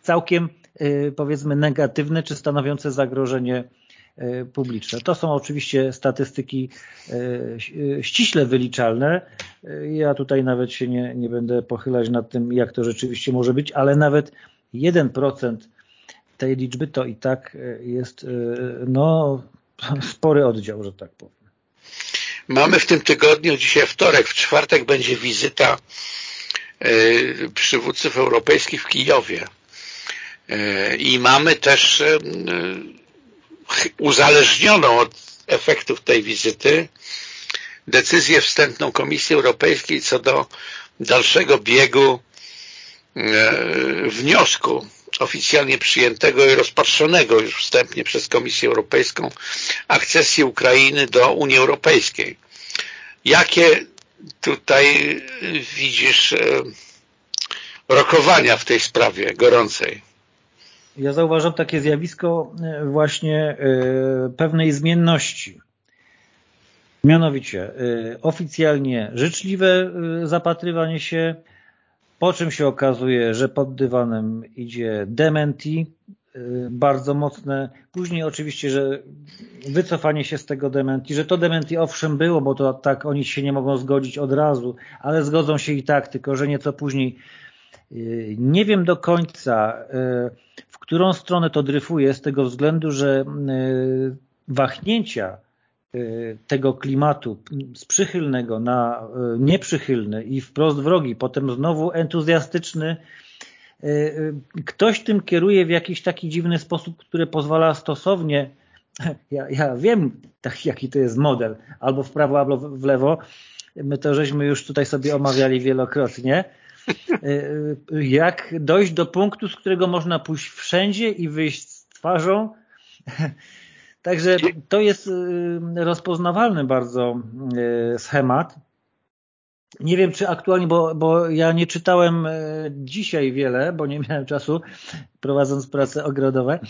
całkiem Y, powiedzmy negatywne czy stanowiące zagrożenie publiczne. To są oczywiście statystyki ściśle wyliczalne. Ja tutaj nawet się nie, nie będę pochylać nad tym, jak to rzeczywiście może być, ale nawet 1% tej liczby to i tak jest no, spory oddział, że tak powiem. Mamy w tym tygodniu, dzisiaj wtorek, w czwartek będzie wizyta przywódców europejskich w Kijowie. E, I mamy też e, uzależnioną od efektów tej wizyty decyzję wstępną Komisji Europejskiej co do dalszego biegu e, wniosku oficjalnie przyjętego i rozpatrzonego już wstępnie przez Komisję Europejską akcesji Ukrainy do Unii Europejskiej. Jakie tutaj widzisz rokowania w tej sprawie gorącej? Ja zauważam takie zjawisko e, właśnie e, pewnej zmienności. Mianowicie e, oficjalnie życzliwe zapatrywanie się, po czym się okazuje, że pod dywanem idzie dementi, bardzo mocne. Później oczywiście, że wycofanie się z tego dementi, że to dementi owszem było, bo to tak oni się nie mogą zgodzić od razu, ale zgodzą się i tak, tylko że nieco później nie wiem do końca, e, w którą stronę to dryfuje, z tego względu, że wahnięcia tego klimatu z przychylnego na nieprzychylny i wprost wrogi, potem znowu entuzjastyczny, ktoś tym kieruje w jakiś taki dziwny sposób, który pozwala stosownie, *laughs* ja, ja wiem tak, jaki to jest model, albo w prawo, albo w lewo, my to żeśmy już tutaj sobie omawiali wielokrotnie, Y, jak dojść do punktu, z którego można pójść wszędzie i wyjść z twarzą. *laughs* Także to jest y, rozpoznawalny bardzo y, schemat. Nie wiem, czy aktualnie, bo, bo ja nie czytałem dzisiaj wiele, bo nie miałem czasu, prowadząc prace ogrodowe.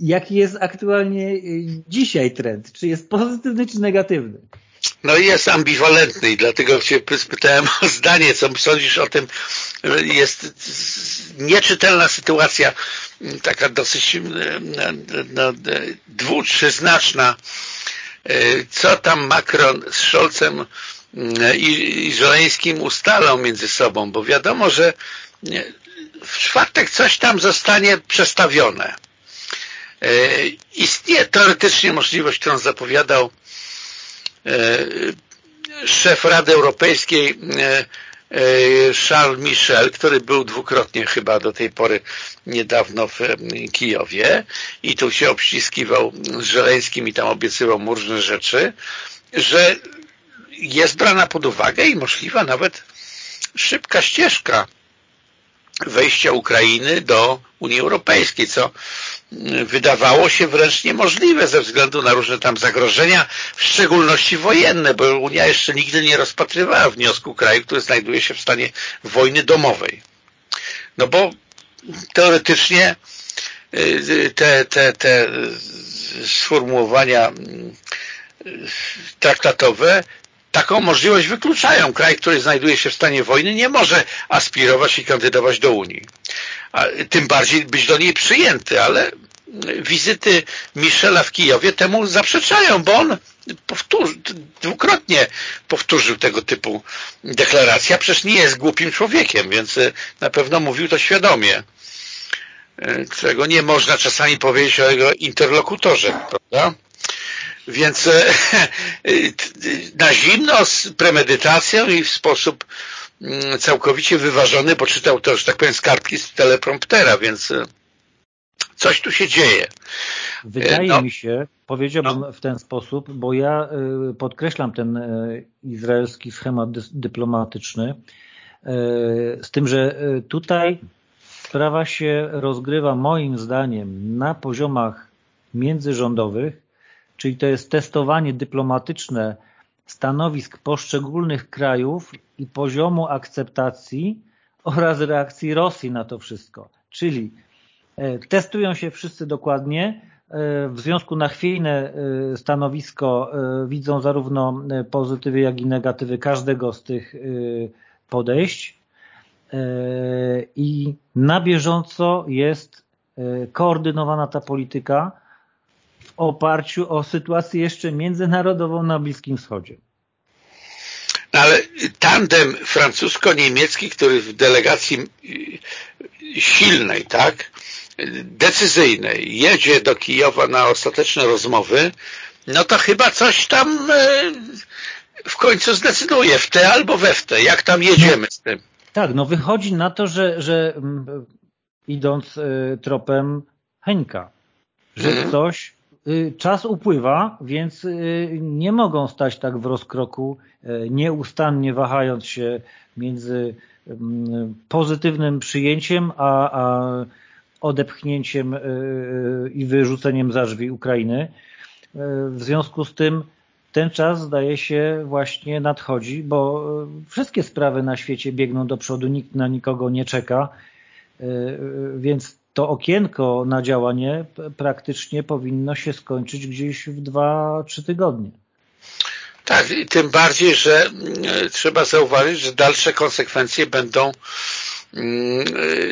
Jaki jest aktualnie dzisiaj trend? Czy jest pozytywny, czy negatywny? No jest ambiwalentny i dlatego cię spytałem o zdanie, co sądzisz o tym. Jest nieczytelna sytuacja, taka dosyć no, dwu, trzyznaczna. Co tam Macron z Scholzem i, i Żeleńskim ustalą między sobą, bo wiadomo, że w czwartek coś tam zostanie przestawione. Istnieje teoretycznie możliwość, którą zapowiadał E, szef Rady Europejskiej e, e, Charles Michel, który był dwukrotnie chyba do tej pory niedawno w Kijowie i tu się obściskiwał z Żeleńskim i tam obiecywał różne rzeczy, że jest brana pod uwagę i możliwa nawet szybka ścieżka wejścia Ukrainy do Unii Europejskiej, co wydawało się wręcz niemożliwe ze względu na różne tam zagrożenia, w szczególności wojenne, bo Unia jeszcze nigdy nie rozpatrywała wniosku kraju, który znajduje się w stanie wojny domowej. No bo teoretycznie y, te, te, te sformułowania y, traktatowe taką możliwość wykluczają. Kraj, który znajduje się w stanie wojny nie może aspirować i kandydować do Unii. a tym bardziej być do niej przyjęty, ale wizyty Michela w Kijowie temu zaprzeczają, bo on powtórzy, dwukrotnie powtórzył tego typu deklaracje, a przecież nie jest głupim człowiekiem, więc na pewno mówił to świadomie czego nie można czasami powiedzieć o jego interlokutorze, prawda? Więc *laughs* na zimno, z premedytacją i w sposób mm, całkowicie wyważony, bo czytał to, że tak powiem, z kartki z telepromptera, więc coś tu się dzieje. Wydaje no. mi się, powiedziałbym no. w ten sposób, bo ja podkreślam ten izraelski schemat dyplomatyczny, z tym, że tutaj sprawa się rozgrywa moim zdaniem na poziomach międzyrządowych, czyli to jest testowanie dyplomatyczne stanowisk poszczególnych krajów i poziomu akceptacji oraz reakcji Rosji na to wszystko. Czyli e, testują się wszyscy dokładnie, e, w związku na chwiejne e, stanowisko widzą zarówno pozytywy, jak i negatywy każdego z tych podejść. I na bieżąco jest koordynowana ta polityka oparciu o sytuację jeszcze międzynarodową na Bliskim Wschodzie. No ale tandem francusko-niemiecki, który w delegacji silnej, tak, decyzyjnej jedzie do Kijowa na ostateczne rozmowy, no to chyba coś tam e, w końcu zdecyduje w te albo we w te, jak tam jedziemy z tym. Tak, no wychodzi na to, że, że mm, idąc e, tropem Heńka, że mhm. coś Y, czas upływa, więc y, nie mogą stać tak w rozkroku, y, nieustannie wahając się między mm, pozytywnym przyjęciem, a, a odepchnięciem i wyrzuceniem za drzwi Ukrainy. W związku z tym ten czas zdaje się właśnie nadchodzi, bo wszystkie sprawy na świecie biegną do przodu, nikt na nikogo nie czeka, więc to okienko na działanie praktycznie powinno się skończyć gdzieś w dwa, trzy tygodnie. Tak, tym bardziej, że mm, trzeba zauważyć, że dalsze konsekwencje będą mm,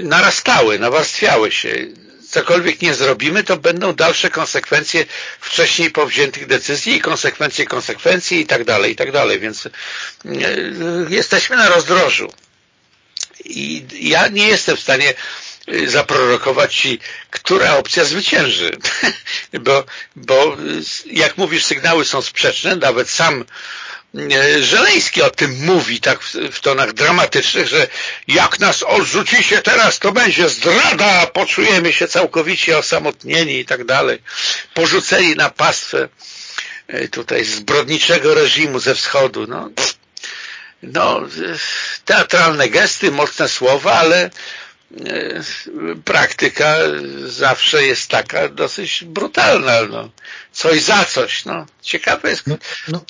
narastały, nawarstwiały się. Cokolwiek nie zrobimy, to będą dalsze konsekwencje wcześniej powziętych decyzji i konsekwencje konsekwencji i tak dalej, i tak dalej. Więc mm, jesteśmy na rozdrożu. I ja nie jestem w stanie zaprorokować Ci, która opcja zwycięży. *laughs* bo, bo jak mówisz, sygnały są sprzeczne, nawet sam e, Żeleński o tym mówi tak w, w tonach dramatycznych, że jak nas odrzucicie teraz, to będzie zdrada, poczujemy się całkowicie osamotnieni i tak dalej. Porzuceni na pastwę e, tutaj zbrodniczego reżimu ze wschodu. No, no teatralne gesty, mocne słowa, ale E, praktyka zawsze jest taka dosyć brutalna. No. Coś za coś. No. Ciekawe jest, no, no.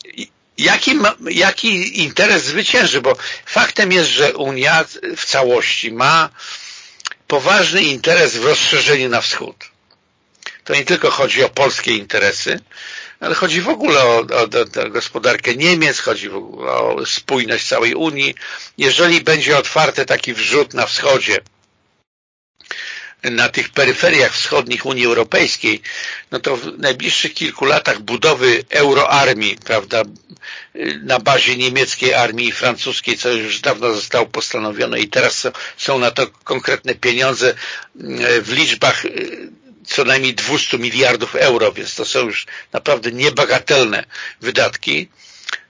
Jaki, ma, jaki interes zwycięży, bo faktem jest, że Unia w całości ma poważny interes w rozszerzeniu na wschód. To nie tylko chodzi o polskie interesy, ale chodzi w ogóle o, o, o, gospodarkę Niemiec, chodzi w ogóle o spójność całej Unii. Jeżeli będzie otwarty taki wrzut na wschodzie, na tych peryferiach wschodnich Unii Europejskiej, no to w najbliższych kilku latach budowy euroarmii, prawda, na bazie niemieckiej armii i francuskiej, co już dawno zostało postanowione i teraz są na to konkretne pieniądze mm, w liczbach y, co najmniej 200 miliardów euro, więc to są już naprawdę niebagatelne wydatki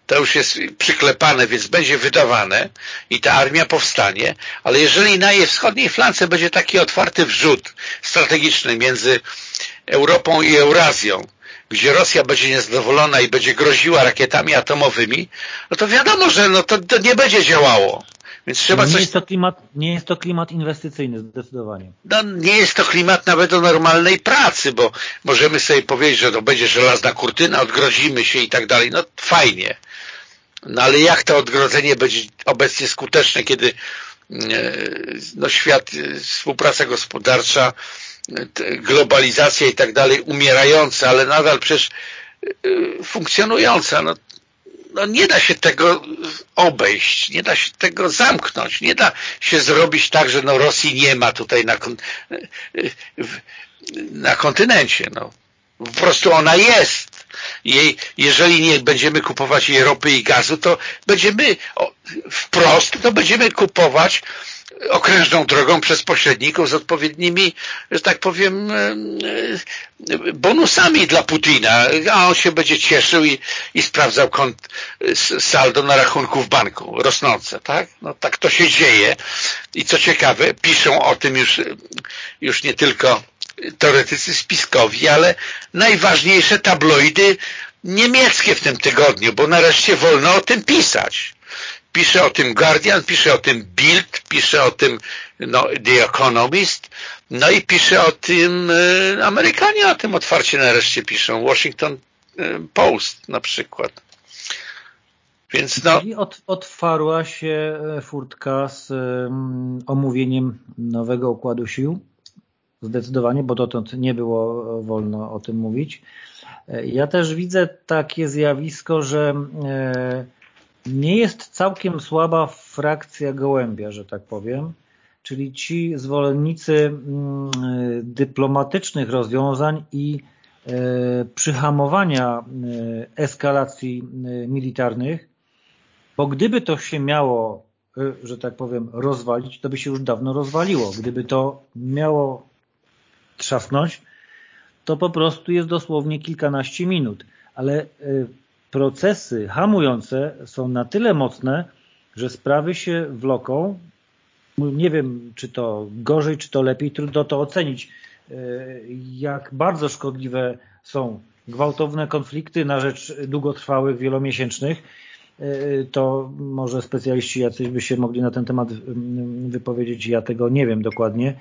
to już jest przyklepane, więc będzie wydawane i ta armia powstanie, ale jeżeli na jej wschodniej flance będzie taki otwarty wrzut strategiczny między Europą i Eurazją, gdzie Rosja będzie niezadowolona i będzie groziła rakietami atomowymi, no to wiadomo, że no to, to nie będzie działało. Więc trzeba nie coś... Jest to klimat, nie jest to klimat inwestycyjny zdecydowanie. No, nie jest to klimat nawet do normalnej pracy, bo możemy sobie powiedzieć, że to będzie żelazna kurtyna, odgrodzimy się i tak dalej. No fajnie. No ale jak to odgrodzenie będzie obecnie skuteczne, kiedy e, no, świat, e, współpraca gospodarcza, globalizacja i tak dalej umierająca, ale nadal przecież e, funkcjonująca. No, no nie da się tego obejść, nie da się tego zamknąć, nie da się zrobić tak, że no Rosji nie ma tutaj na, na kontynencie. No. Po prostu ona jest. Jej, jeżeli nie będziemy kupować jej ropy i gazu, to będziemy wprost, to będziemy kupować okrężną drogą przez pośredników z odpowiednimi, że tak powiem, e, e, bonusami dla Putina, a on się będzie cieszył i, i sprawdzał kont, saldo na rachunku w banku rosnące, tak? No tak to się dzieje i co ciekawe, piszą o tym już, już nie tylko teoretycy spiskowi, ale najważniejsze tabloidy niemieckie w tym tygodniu, bo nareszcie wolno o tym pisać. Pisze o tym Guardian, pisze o tym Bild, pisze o tym no, The Economist, no i pisze o tym e, Amerykanie o tym otwarcie nareszcie piszą, Washington e, Post na przykład. Więc no... Czyli od, otwarła się e, furtka z um, omówieniem nowego układu sił? Zdecydowanie, bo dotąd nie było wolno o tym mówić. Ja też widzę takie zjawisko, że e, nie jest całkiem słaba frakcja gołębia, że tak powiem, czyli ci zwolennicy mm, dyplomatycznych rozwiązań i e, przyhamowania e, eskalacji militarnych, bo gdyby to się miało, że tak powiem, rozwalić, to by się już dawno rozwaliło. Gdyby to miało trzasnąć, to po prostu jest dosłownie kilkanaście minut. Ale procesy hamujące są na tyle mocne, że sprawy się wloką. Nie wiem, czy to gorzej, czy to lepiej, trudno to ocenić. Y, jak bardzo szkodliwe są gwałtowne konflikty na rzecz długotrwałych, wielomiesięcznych, y, to może specjaliści jacyś by się mogli na ten temat wypowiedzieć. Ja tego nie wiem dokładnie.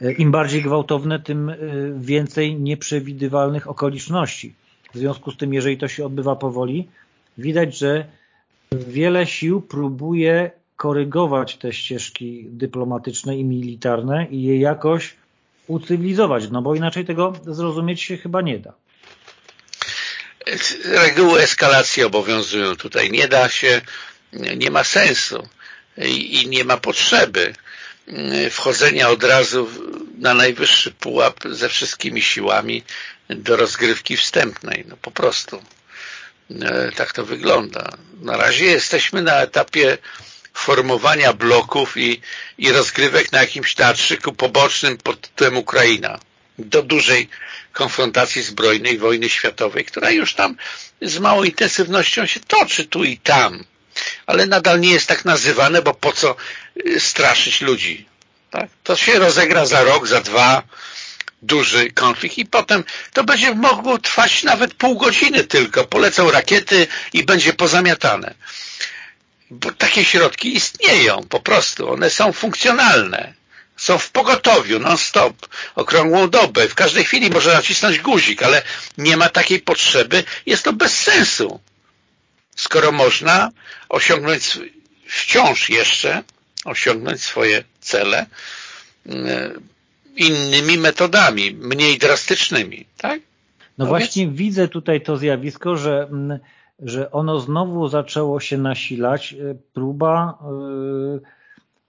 E, Im bardziej gwałtowne, tym e, więcej nieprzewidywalnych okoliczności. W związku z tym, jeżeli to się odbywa powoli, widać, że wiele sił próbuje korygować te ścieżki dyplomatyczne i militarne i je jakoś ucywilizować, no bo inaczej tego zrozumieć się chyba nie da. Reguły eskalacji obowiązują tutaj. Nie da się, nie ma sensu i, nie ma potrzeby Y, wchodzenia od razu na najwyższy pułap ze wszystkimi siłami do rozgrywki wstępnej. No po prostu. Y, tak to wygląda. Na razie jesteśmy na etapie formowania bloków i, i rozgrywek na jakimś teatrzyku pobocznym pod tytułem Ukraina do dużej konfrontacji zbrojnej, wojny światowej, która już tam z małą intensywnością się toczy tu i tam ale nadal nie jest tak nazywane, bo po co y, straszyć ludzi. Tak? To się rozegra za rok, za dwa, duży konflikt i potem to będzie mogło trwać nawet pół godziny tylko. Polecą rakiety i będzie pozamiatane. Bo takie środki istnieją po prostu. One są funkcjonalne. Są w pogotowiu, non-stop, okrągłą dobę. W każdej chwili może nacisnąć guzik, ale nie ma takiej potrzeby. Jest to bez sensu skoro można osiągnąć wciąż jeszcze osiągnąć swoje cele mm, innymi metodami, mniej drastycznymi, tak? No, no właśnie więc... widzę tutaj to zjawisko, że, mm, że ono znowu zaczęło się nasilać, e, próba yy,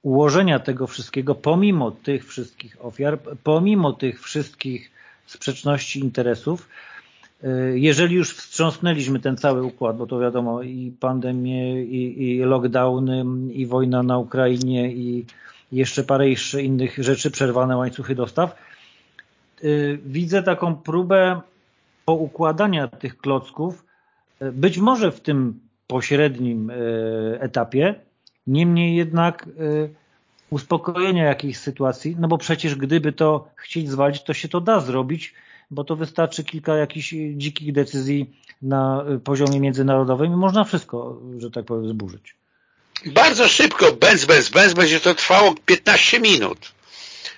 ułożenia tego wszystkiego pomimo tych wszystkich ofiar, pomimo tych wszystkich sprzeczności interesów, Y, jeżeli już wstrząsnęliśmy ten cały układ, bo to wiadomo i pandemię, i, i lockdowny, i wojna na Ukrainie, i jeszcze parę jeszcze innych rzeczy, przerwane łańcuchy dostaw, y, widzę taką próbę poukładania tych klocków, y, być może w tym pośrednim etapie, niemniej jednak uspokojenia jakiejś sytuacji, no bo przecież gdyby to chcieć zwalić, to się to da zrobić, bo to wystarczy kilka jakichś dzikich decyzji na poziomie międzynarodowym i można wszystko, że tak powiem, zburzyć. Bardzo szybko, bez, bez, bez, będzie to trwało 15 minut.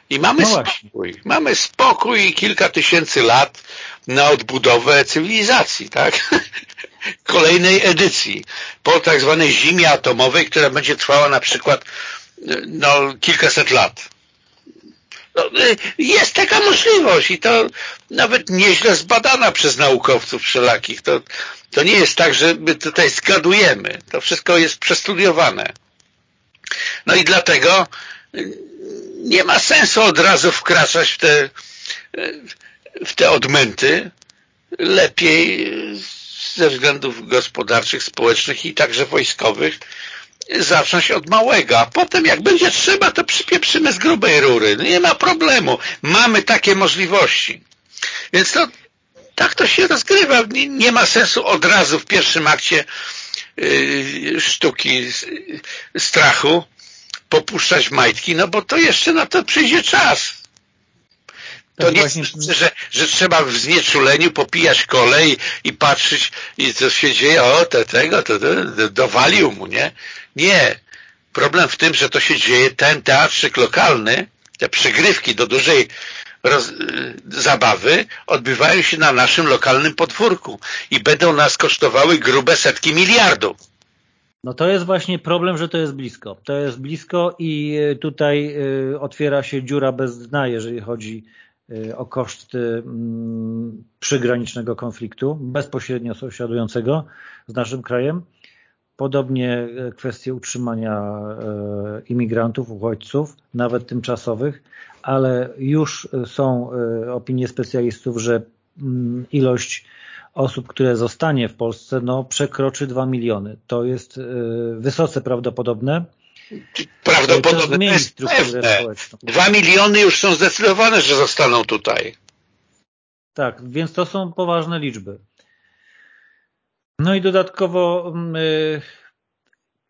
I mamy no spokój. Mamy spokój i kilka tysięcy lat na odbudowę cywilizacji, tak? *laughs* Kolejnej edycji. Po tak zwanej zimie atomowej, która będzie trwała na przykład no, kilkaset lat. Jest taka możliwość i to nawet nieźle zbadana przez naukowców wszelakich. To, to nie jest tak, że my tutaj zgadujemy. To wszystko jest przestudiowane. No i dlatego nie ma sensu od razu wkraczać w te, w te odmęty. Lepiej ze względów gospodarczych, społecznych i także wojskowych zacząć od małego, a potem jak będzie trzeba, to przypieprzymy z grubej rury. No nie ma problemu. Mamy takie możliwości. Więc to tak to się rozgrywa. Nie, nie ma sensu od razu w pierwszym akcie yy, sztuki strachu popuszczać majtki, no bo to jeszcze na to przyjdzie czas. To tak nie właśnie... jest, że, że trzeba w znieczuleniu popijać kolej i patrzeć, i co się dzieje, o, te, tego, to, to, dowalił mu, nie? Nie. Problem w tym, że to się dzieje, ten teatrzyk lokalny, te przygrywki do dużej roz, y, zabawy odbywają się na naszym lokalnym podwórku i będą nas kosztowały grube setki miliardów. No to jest właśnie problem, że to jest blisko. To jest blisko i y, tutaj y, otwiera się dziura bez dna, jeżeli chodzi o koszty mm, przygranicznego konfliktu, bezpośrednio sąsiadującego z naszym krajem. Podobnie e, kwestie utrzymania e, imigrantów, uchodźców, nawet tymczasowych, ale już są e, opinie specjalistów, że mm, ilość osób, które zostanie w Polsce, no, przekroczy 2 miliony. To jest wysoce prawdopodobne. Prawdopodobne to jest pewne. 2 miliony już są zdecydowane, że zostaną tutaj. Tak, więc to są poważne liczby. No i dodatkowo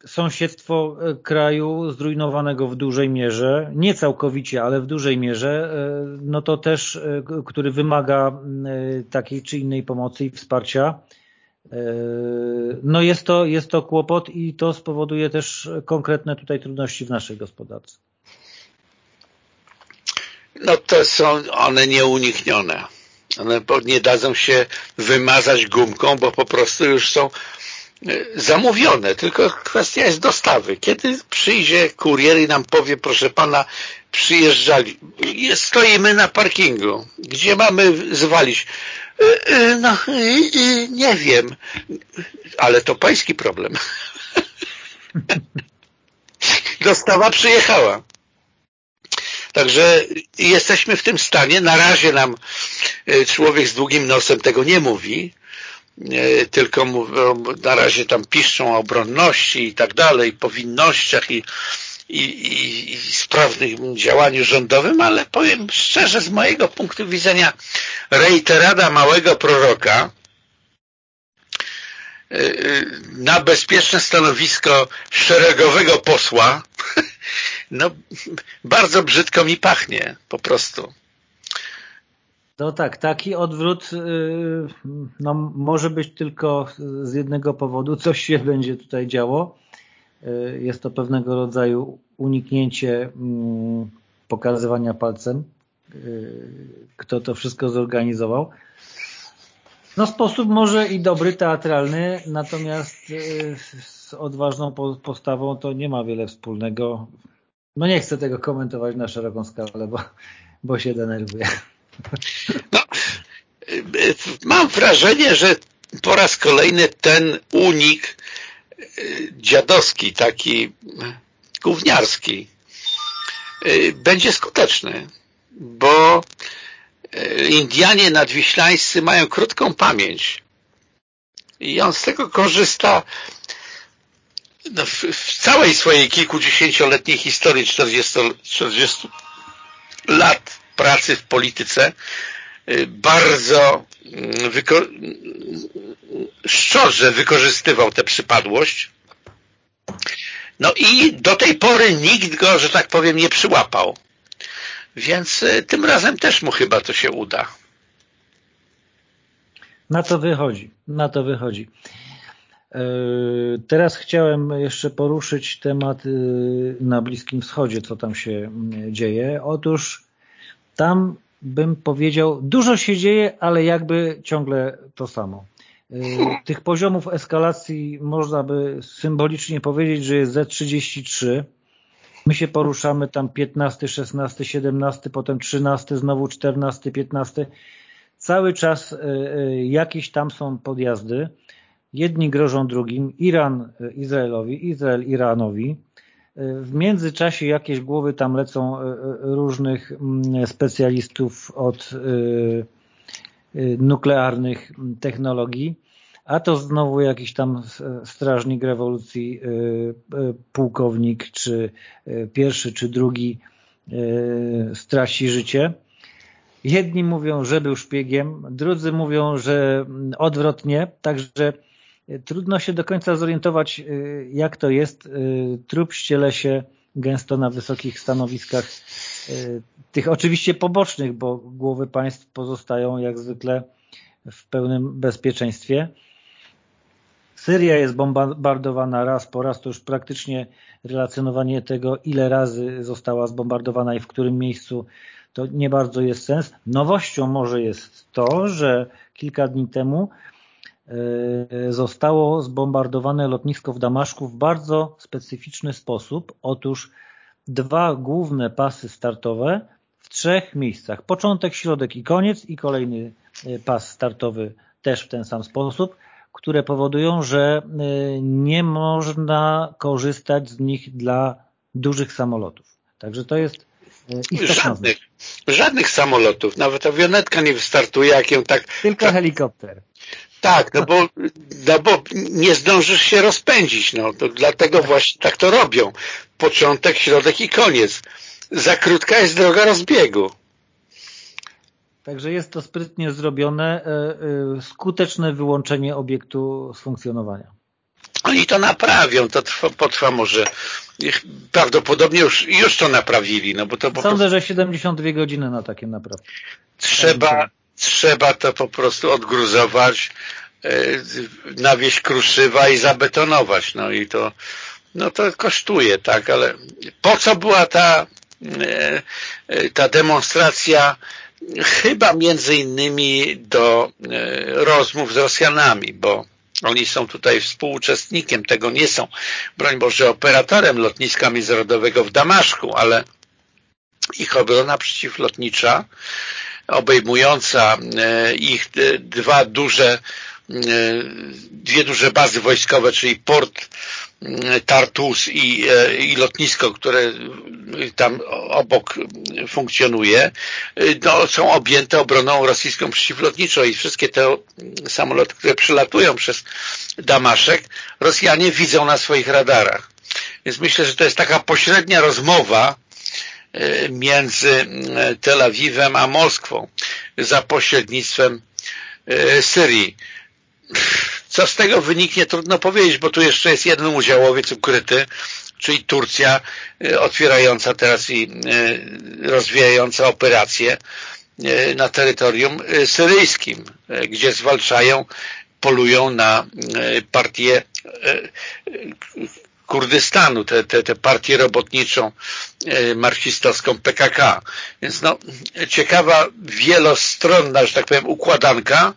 y, sąsiedztwo e, kraju zrujnowanego w dużej mierze, nie całkowicie, ale w dużej mierze, y, no to też, y, który wymaga takiej czy innej pomocy i wsparcia. No jest to, jest to kłopot i to spowoduje też konkretne tutaj trudności w naszej gospodarce. No to są one nieuniknione. One nie dadzą się wymazać gumką, bo po prostu już są e, zamówione, tylko kwestia jest dostawy. Kiedy przyjdzie kurier i nam powie, proszę pana, przyjeżdżali, stoimy na parkingu, gdzie mamy zwalić? E, e, no, nie wiem, ale to pański problem. *laughs* Dostawa przyjechała. Także jesteśmy w tym stanie. Na razie nam e, człowiek z długim nosem tego nie mówi, e, tylko na razie tam piszczą o obronności i tak dalej, powinnościach i, i, i, i sprawnym działaniu rządowym, ale powiem szczerze, z mojego punktu widzenia rejterada małego proroka e, na bezpieczne stanowisko szeregowego posła *laughs* no bardzo brzydko mi pachnie po prostu. No tak, taki odwrót y, no, może być tylko z jednego powodu. Coś się będzie tutaj działo. Y, jest to pewnego rodzaju uniknięcie mm, pokazywania palcem, y, kto to wszystko zorganizował. No sposób może i dobry, teatralny, natomiast z odważną postawą to nie ma wiele wspólnego. No nie chcę tego komentować na szeroką skalę, bo, bo się denerwuję. No, mam wrażenie, że po raz kolejny ten unik y, dziadowski, taki gówniarski y, będzie skuteczny, bo y, Indianie nadwiślańscy mają krótką pamięć i on z tego korzysta no, w, w, całej swojej kilkudziesięcioletniej historii 40, 40 lat pracy w polityce y, bardzo mm, wyko szczerze wykorzystywał tę przypadłość no i do tej pory nikt go, że tak powiem, nie przyłapał. Więc y, tym razem też mu chyba to się uda. Na to wychodzi. Na to wychodzi. E, teraz chciałem jeszcze poruszyć temat y, na Bliskim Wschodzie, co tam się dzieje. Otóż tam bym powiedział, dużo się dzieje, ale jakby ciągle to samo. E, tych poziomów eskalacji można by symbolicznie powiedzieć, że jest Z33. My się poruszamy tam 15, 16, 17, potem 13, znowu 14, 15. Cały czas jakieś tam są podjazdy. Jedni grożą drugim, Iran Izraelowi, Izrael Iranowi. W międzyczasie jakieś głowy tam lecą różnych mm, specjalistów od nuklearnych technologii a to znowu jakiś tam strażnik rewolucji, pułkownik, czy pierwszy, czy drugi straci życie. Jedni mówią, że był szpiegiem, drudzy mówią, że odwrotnie, także trudno się do końca zorientować, jak to jest. Trup ściele się gęsto na wysokich stanowiskach, tych oczywiście pobocznych, bo głowy państw pozostają jak zwykle w pełnym bezpieczeństwie. Syria jest bombardowana raz po raz, to już praktycznie relacjonowanie tego, ile razy została zbombardowana i w którym miejscu, to nie bardzo jest sens. Nowością może jest to, że kilka dni temu zostało zbombardowane lotnisko w Damaszku w bardzo specyficzny sposób. Otóż dwa główne pasy startowe w trzech miejscach. Początek, środek i koniec i kolejny e, pas startowy też w ten sam sposób które powodują, że y, nie można korzystać z nich dla dużych samolotów. Także to jest istotna Żadnych, żadnych samolotów, nawet awionetka nie wystartuje, jak ją tak... Tylko tak, helikopter. Tak, no bo, no bo nie zdążysz się rozpędzić, no to dlatego właśnie tak to robią. Początek, środek i koniec. Za krótka jest droga rozbiegu. Także jest to sprytnie zrobione, e, e, skuteczne wyłączenie obiektu z funkcjonowania. Oni to naprawią, to trwa, potrwa może, prawdopodobnie już, już to naprawili. No bo to Sądzę, prostu... że 72 godziny na takie naprawy. Trzeba, trzeba to po prostu odgruzować, e, nawieść kruszywa i zabetonować. No i to, no to kosztuje, tak, ale po co była ta, ta demonstracja chyba między innymi do e, rozmów z Rosjanami, bo oni są tutaj współuczestnikiem, tego nie są, broń Boże, operatorem lotniska międzynarodowego w Damaszku, ale ich obrona przeciwlotnicza obejmująca e, ich e, dwa duże dwie duże bazy wojskowe, czyli port Tartus i, e, i lotnisko, które tam obok funkcjonuje, no, są objęte obroną rosyjską przeciwlotniczą i wszystkie te samoloty, które przelatują przez Damaszek, Rosjanie widzą na swoich radarach. Więc myślę, że to jest taka pośrednia rozmowa e, między e, Tel Awiwem a Moskwą za pośrednictwem Syrii. Co z tego wyniknie, trudno powiedzieć, bo tu jeszcze jest jeden udziałowiec ukryty, czyli Turcja, e, otwierająca teraz i e, rozwijająca operacje e, na terytorium syryjskim, gdzie zwalczają, polują na partię Kurdystanu, tę te, te partię robotniczą marksistowską PKK. Więc no, ciekawa, wielostronna, że tak powiem, układanka,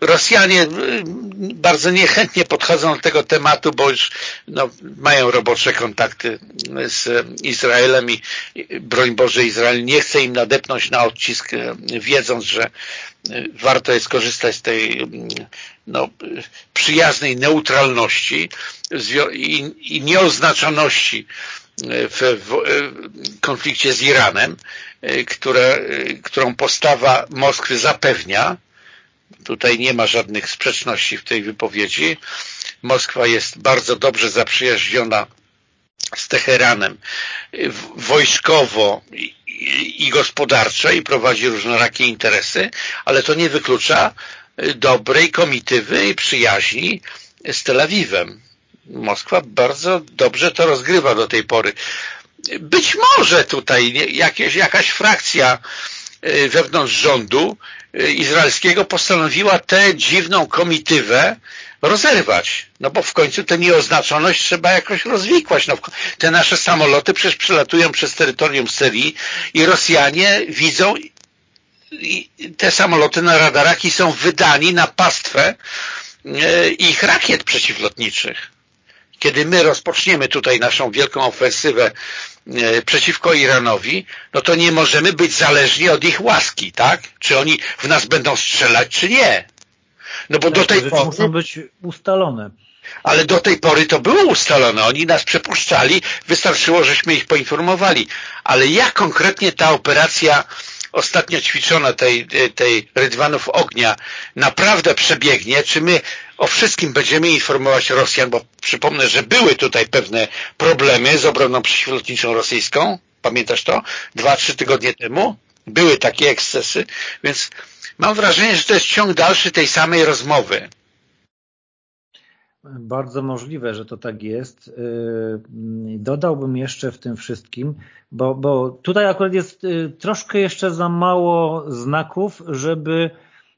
Rosjanie bardzo niechętnie podchodzą do tego tematu, bo już no, mają robocze kontakty z Izraelem i broń Boże Izrael nie chce im nadepnąć na odcisk, wiedząc, że warto jest korzystać z tej no, przyjaznej neutralności i, i nieoznaczoności w, w, konflikcie z Iranem, które, którą postawa Moskwy zapewnia, Tutaj nie ma żadnych sprzeczności w tej wypowiedzi. Moskwa jest bardzo dobrze zaprzyjaźniona z Teheranem wojskowo i gospodarczo i prowadzi różnorakie interesy, ale to nie wyklucza dobrej komitywy i przyjaźni z Tel Awiwem. Moskwa bardzo dobrze to rozgrywa do tej pory. Być może tutaj jakieś, jakaś frakcja y, wewnątrz rządu Y, izraelskiego postanowiła tę dziwną komitywę rozerwać. No bo w końcu tę nieoznaczoność trzeba jakoś rozwikłać. No, te nasze samoloty przecież przelatują przez terytorium Syrii i Rosjanie widzą te samoloty na radarach i są wydani na pastwę y, ich rakiet przeciwlotniczych. Kiedy my rozpoczniemy tutaj naszą wielką ofensywę e, przeciwko Iranowi, no to nie możemy być zależni od ich łaski, tak? Czy oni w nas będą strzelać, czy nie. No bo do tej pory... muszą być ustalone. Ale do tej pory to było ustalone. Oni nas przepuszczali, wystarczyło, żeśmy ich poinformowali. Ale jak konkretnie ta operacja ostatnio ćwiczona tej, tej rydwanów ognia naprawdę przebiegnie, czy my o wszystkim będziemy informować Rosjan, bo przypomnę, że były tutaj pewne problemy z obroną przeciwlotniczą rosyjską, pamiętasz to? Dwa, trzy tygodnie temu były takie ekscesy, więc mam wrażenie, że to jest ciąg dalszy tej samej rozmowy. Bardzo możliwe, że to tak jest. Y, dodałbym jeszcze w tym wszystkim, bo, bo tutaj akurat jest y, troszkę jeszcze za mało znaków, żeby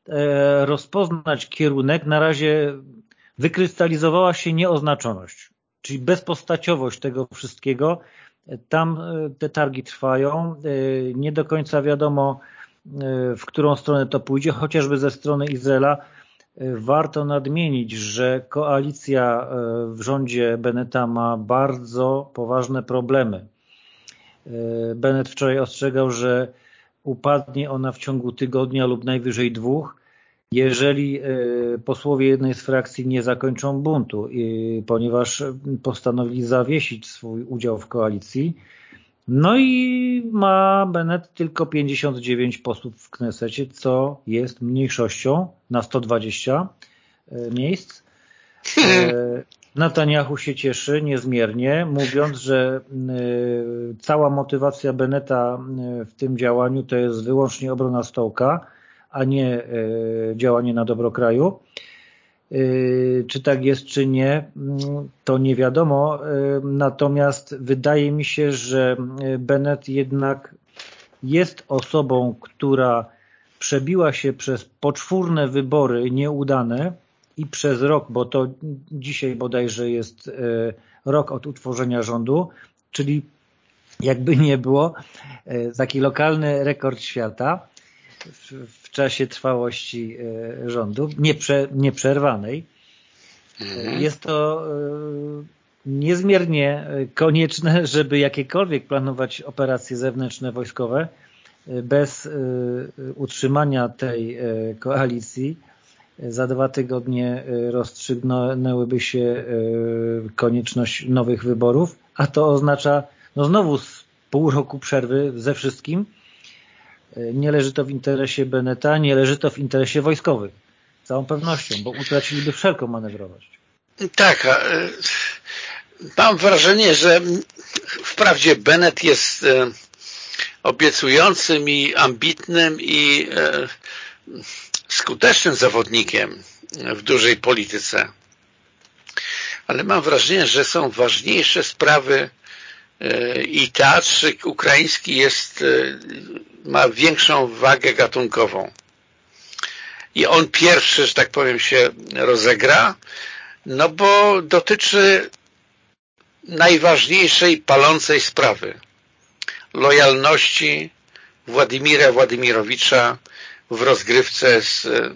e, rozpoznać kierunek. Na razie wykrystalizowała się nieoznaczoność, czyli bezpostaciowość tego wszystkiego. Tam e, te targi trwają. E, nie do końca wiadomo, w którą stronę to pójdzie, chociażby ze strony Izraela Warto nadmienić, że koalicja e, w rządzie Beneta ma bardzo poważne problemy. E, Bennett wczoraj ostrzegał, że upadnie ona w ciągu tygodnia lub najwyżej dwóch, jeżeli posłowie jednej z frakcji nie zakończą buntu, ponieważ postanowili zawiesić swój udział w koalicji no i ma Bennett tylko 59 posłów w Knesecie, co jest mniejszością na 120 e, miejsc. E, Netanyahu się cieszy niezmiernie, mówiąc, że e, cała motywacja Beneta w tym działaniu to jest wyłącznie obrona stołka, a nie działanie na dobro kraju. Yy, czy tak jest, czy nie, mm, to nie wiadomo. Yy, natomiast wydaje mi się, że yy, Bennett jednak jest osobą, która przebiła się przez poczwórne wybory nieudane i przez rok, bo to dzisiaj bodajże jest rok od utworzenia rządu, czyli jakby nie było, taki lokalny rekord świata w, czasie trwałości e, rządu, nieprze, nieprzerwanej. Mhm. Jest to e, niezmiernie konieczne, *laughs* żeby jakiekolwiek planować operacje zewnętrzne wojskowe e, bez utrzymania tej koalicji. Za dwa tygodnie rozstrzygnęłyby się konieczność nowych wyborów, a to oznacza no znowu pół roku przerwy ze wszystkim, nie leży to w interesie Beneta, nie leży to w interesie wojskowych. Z całą pewnością, bo utraciliby wszelką manewrowość. Tak, e, mam wrażenie, że wprawdzie Bennett jest e, obiecującym i ambitnym i e, skutecznym zawodnikiem w dużej polityce. Ale mam wrażenie, że są ważniejsze sprawy i teatr ukraiński jest ma większą wagę gatunkową. I on pierwszy, że tak powiem, się rozegra, no bo dotyczy najważniejszej palącej sprawy lojalności Władimira Władimirowicza w rozgrywce z e,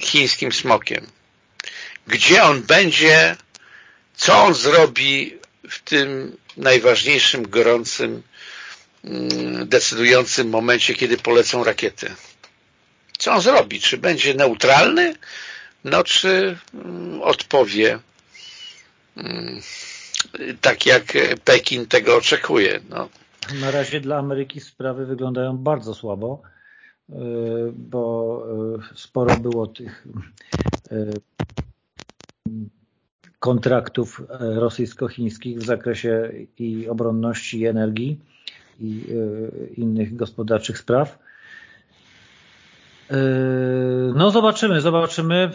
chińskim smokiem. Gdzie on będzie, co on zrobi w tym najważniejszym, gorącym Mm, decydującym momencie, kiedy polecą rakiety. Co on zrobi? Czy będzie neutralny? No, czy mm, odpowie mm, tak, jak Pekin tego oczekuje? No. Na razie dla Ameryki sprawy wyglądają bardzo słabo, y, bo y, sporo było tych y, kontraktów rosyjsko-chińskich w zakresie i obronności i energii i e, innych gospodarczych spraw. E, no zobaczymy, zobaczymy.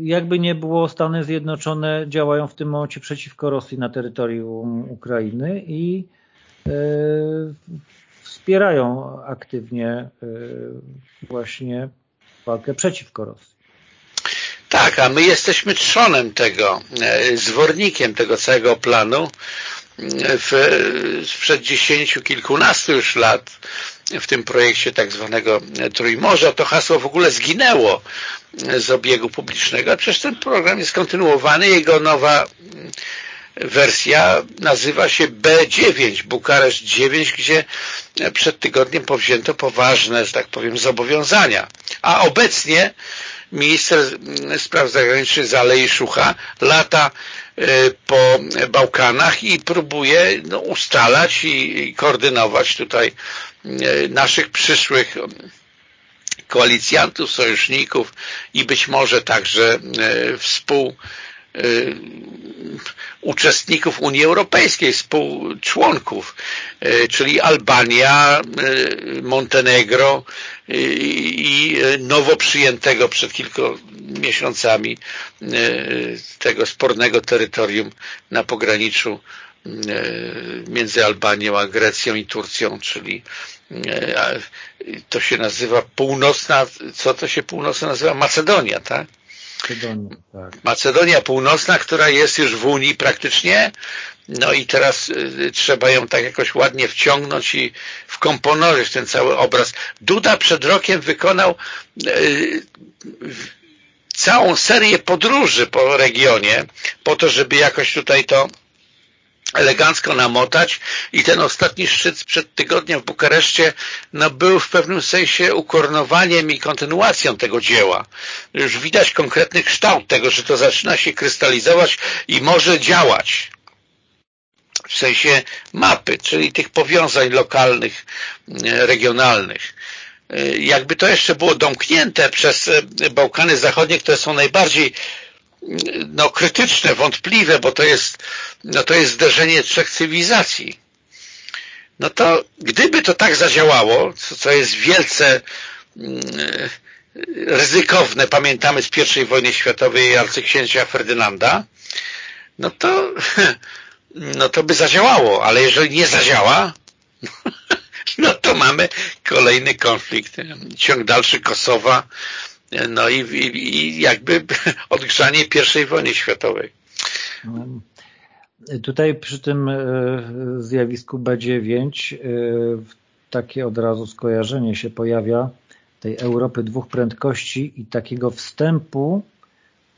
Jakby nie było, Stany Zjednoczone działają w tym momencie przeciwko Rosji na terytorium Ukrainy i e, wspierają aktywnie właśnie walkę przeciwko Rosji. A my jesteśmy trzonem tego, zwornikiem tego całego planu w, sprzed dziesięciu, kilkunastu już lat w tym projekcie tak zwanego Trójmorza, to hasło w ogóle zginęło z obiegu publicznego, przecież ten program jest kontynuowany, jego nowa wersja nazywa się B9, Bukareszt 9, gdzie przed tygodniem powzięto poważne, że tak powiem, zobowiązania. A obecnie minister spraw zagranicznych Zalei Szucha lata e, po Bałkanach i próbuje no, ustalać i koordynować tutaj e, naszych przyszłych koalicjantów, sojuszników i być może także e, współ uczestników Unii Europejskiej, współczłonków, czyli Albania, Montenegro i nowo przyjętego przed kilku miesiącami tego spornego terytorium na pograniczu między Albanią a Grecją i Turcją, czyli to się nazywa północna, co to się północna nazywa? Macedonia, tak? Macedonia, tak. Macedonia Północna, która jest już w Unii praktycznie, no i teraz y, trzeba ją tak jakoś ładnie wciągnąć i wkomponować w ten cały obraz. Duda przed rokiem wykonał y, całą serię podróży po regionie, po to, żeby jakoś tutaj to elegancko namotać i ten ostatni szczyt przed tygodniem w Bukareszcie no, był w pewnym sensie ukoronowaniem i kontynuacją tego dzieła. Już widać konkretny kształt tego, że to zaczyna się krystalizować i może działać w sensie mapy, czyli tych powiązań lokalnych, e, regionalnych. E, jakby to jeszcze było domknięte przez e, Bałkany Zachodnie, które są najbardziej no, krytyczne, wątpliwe, bo to jest, no, to jest zderzenie trzech cywilizacji. No to gdyby to tak zadziałało, co, co jest wielce mm, ryzykowne, pamiętamy z I wojny światowej arcyksięcia Ferdynanda, no to, no to by zadziałało, ale jeżeli nie zadziała, *laughs* no to mamy kolejny konflikt, ciąg dalszy Kosowa, no i, i, i jakby *laughs* odgrzanie I wojny światowej. Tutaj przy tym e, zjawisku B9 e, takie od razu skojarzenie się pojawia tej Europy dwóch prędkości i takiego wstępu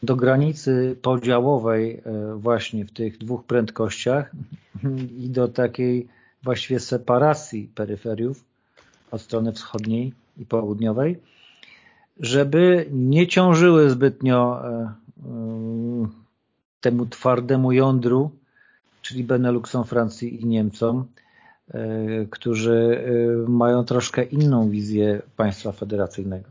do granicy podziałowej e, właśnie w tych dwóch prędkościach i do takiej właściwie separacji peryferiów od strony wschodniej i południowej żeby nie ciążyły zbytnio e, e, temu twardemu jądru, czyli Beneluxom, Francji i Niemcom, e, którzy mają troszkę inną wizję państwa federacyjnego.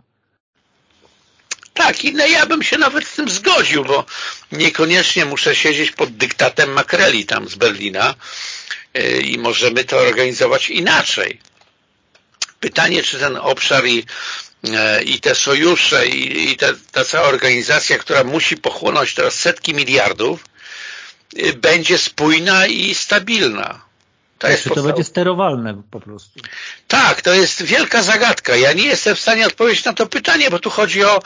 Tak, i no ja bym się nawet z tym zgodził, bo niekoniecznie muszę siedzieć pod dyktatem Makreli tam z Berlina i możemy to organizować inaczej. Pytanie, czy ten obszar i i te sojusze i, i te, ta cała organizacja, która musi pochłonąć teraz setki miliardów, y, będzie spójna i stabilna. To, jest to będzie sterowalne po prostu. Tak, to jest wielka zagadka. Ja nie jestem w stanie odpowiedzieć na to pytanie, bo tu chodzi o,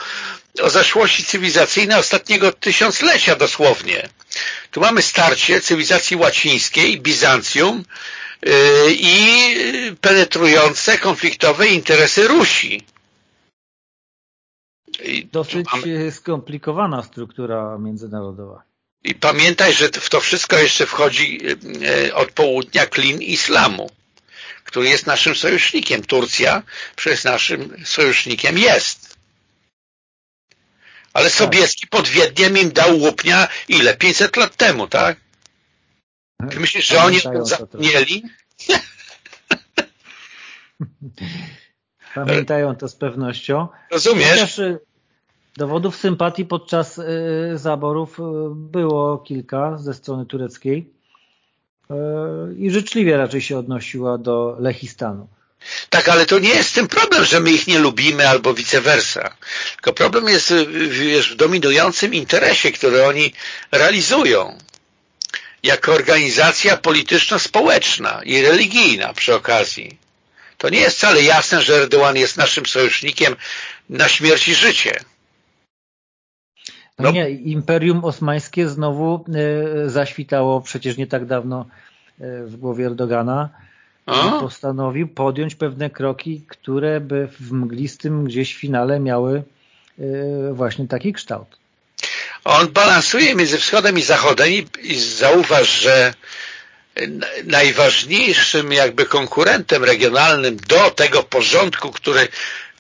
o zaszłości cywilizacyjne ostatniego tysiąclecia dosłownie. Tu mamy starcie cywilizacji łacińskiej, Bizancjum yy, i penetrujące konfliktowe interesy Rusi. Dosyć mamy... skomplikowana struktura międzynarodowa. I pamiętaj, że w to wszystko jeszcze wchodzi e, od południa klin islamu, który jest naszym sojusznikiem. Turcja przez naszym sojusznikiem jest. Ale tak. Sobieski pod Wiedniem im dał łupnia ile? 500 lat temu, tak? Ty myślisz, że oni to zapomnieli? *laughs* *laughs* Pamiętają to z pewnością. Rozumiesz? Chociaż y, dowodów sympatii podczas y, zaborów y, było kilka ze strony tureckiej i życzliwie raczej się odnosiła do Lechistanu. Tak, ale to nie jest ten problem, że my ich nie lubimy albo vice versa. Tylko problem jest wiesz, w dominującym interesie, który oni realizują jako organizacja polityczno-społeczna i religijna przy okazji to nie jest wcale jasne, że Erdogan jest naszym sojusznikiem na śmierć i życie. No, nie, Imperium Osmańskie znowu y, zaświtało przecież nie tak dawno y, w głowie Erdogana i postanowił podjąć pewne kroki, które by w mglistym gdzieś finale miały y, właśnie taki kształt. On balansuje między wschodem i zachodem i, i zauważ, że najważniejszym jakby konkurentem regionalnym do tego porządku, który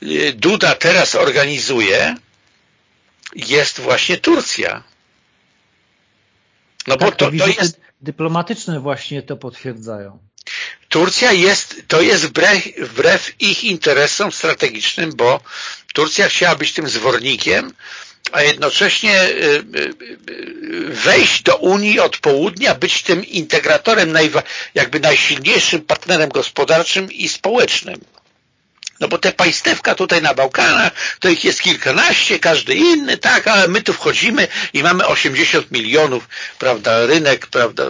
y, Duda teraz organizuje, jest właśnie Turcja. No tak, bo to, to jest... Dyplomatyczne właśnie to potwierdzają. Turcja jest, to jest wbrew, wbrew ich interesom strategicznym, bo Turcja chciała być tym zwornikiem, a jednocześnie y, y, y, wejść do Unii od południa, być tym integratorem, jakby najsilniejszym partnerem gospodarczym i społecznym. No bo te państewka tutaj na Bałkanach, to ich jest kilkanaście, każdy inny, tak, ale my tu wchodzimy i mamy 80 milionów, prawda, rynek, prawda,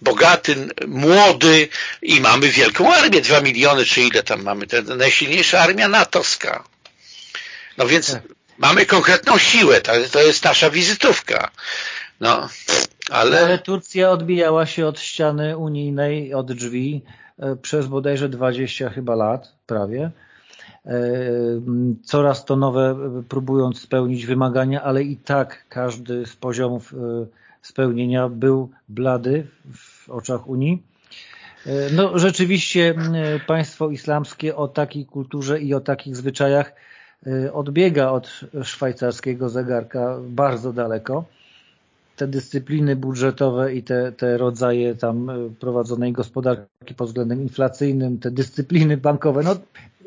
bogaty, młody i mamy wielką armię, 2 miliony, czy ile tam mamy, to najsilniejsza armia natowska. No więc tak. Mamy konkretną siłę, to jest nasza wizytówka. No, ale... ale Turcja odbijała się od ściany unijnej, od drzwi e, przez bodajże 20 chyba lat, prawie E, coraz to nowe próbując spełnić wymagania, ale i tak każdy z poziomów e, spełnienia był blady w oczach Unii. E, no rzeczywiście państwo islamskie o takiej kulturze i o takich zwyczajach odbiega od szwajcarskiego zegarka bardzo daleko. Te dyscypliny budżetowe i te, te rodzaje tam prowadzonej gospodarki pod względem inflacyjnym, te dyscypliny bankowe, no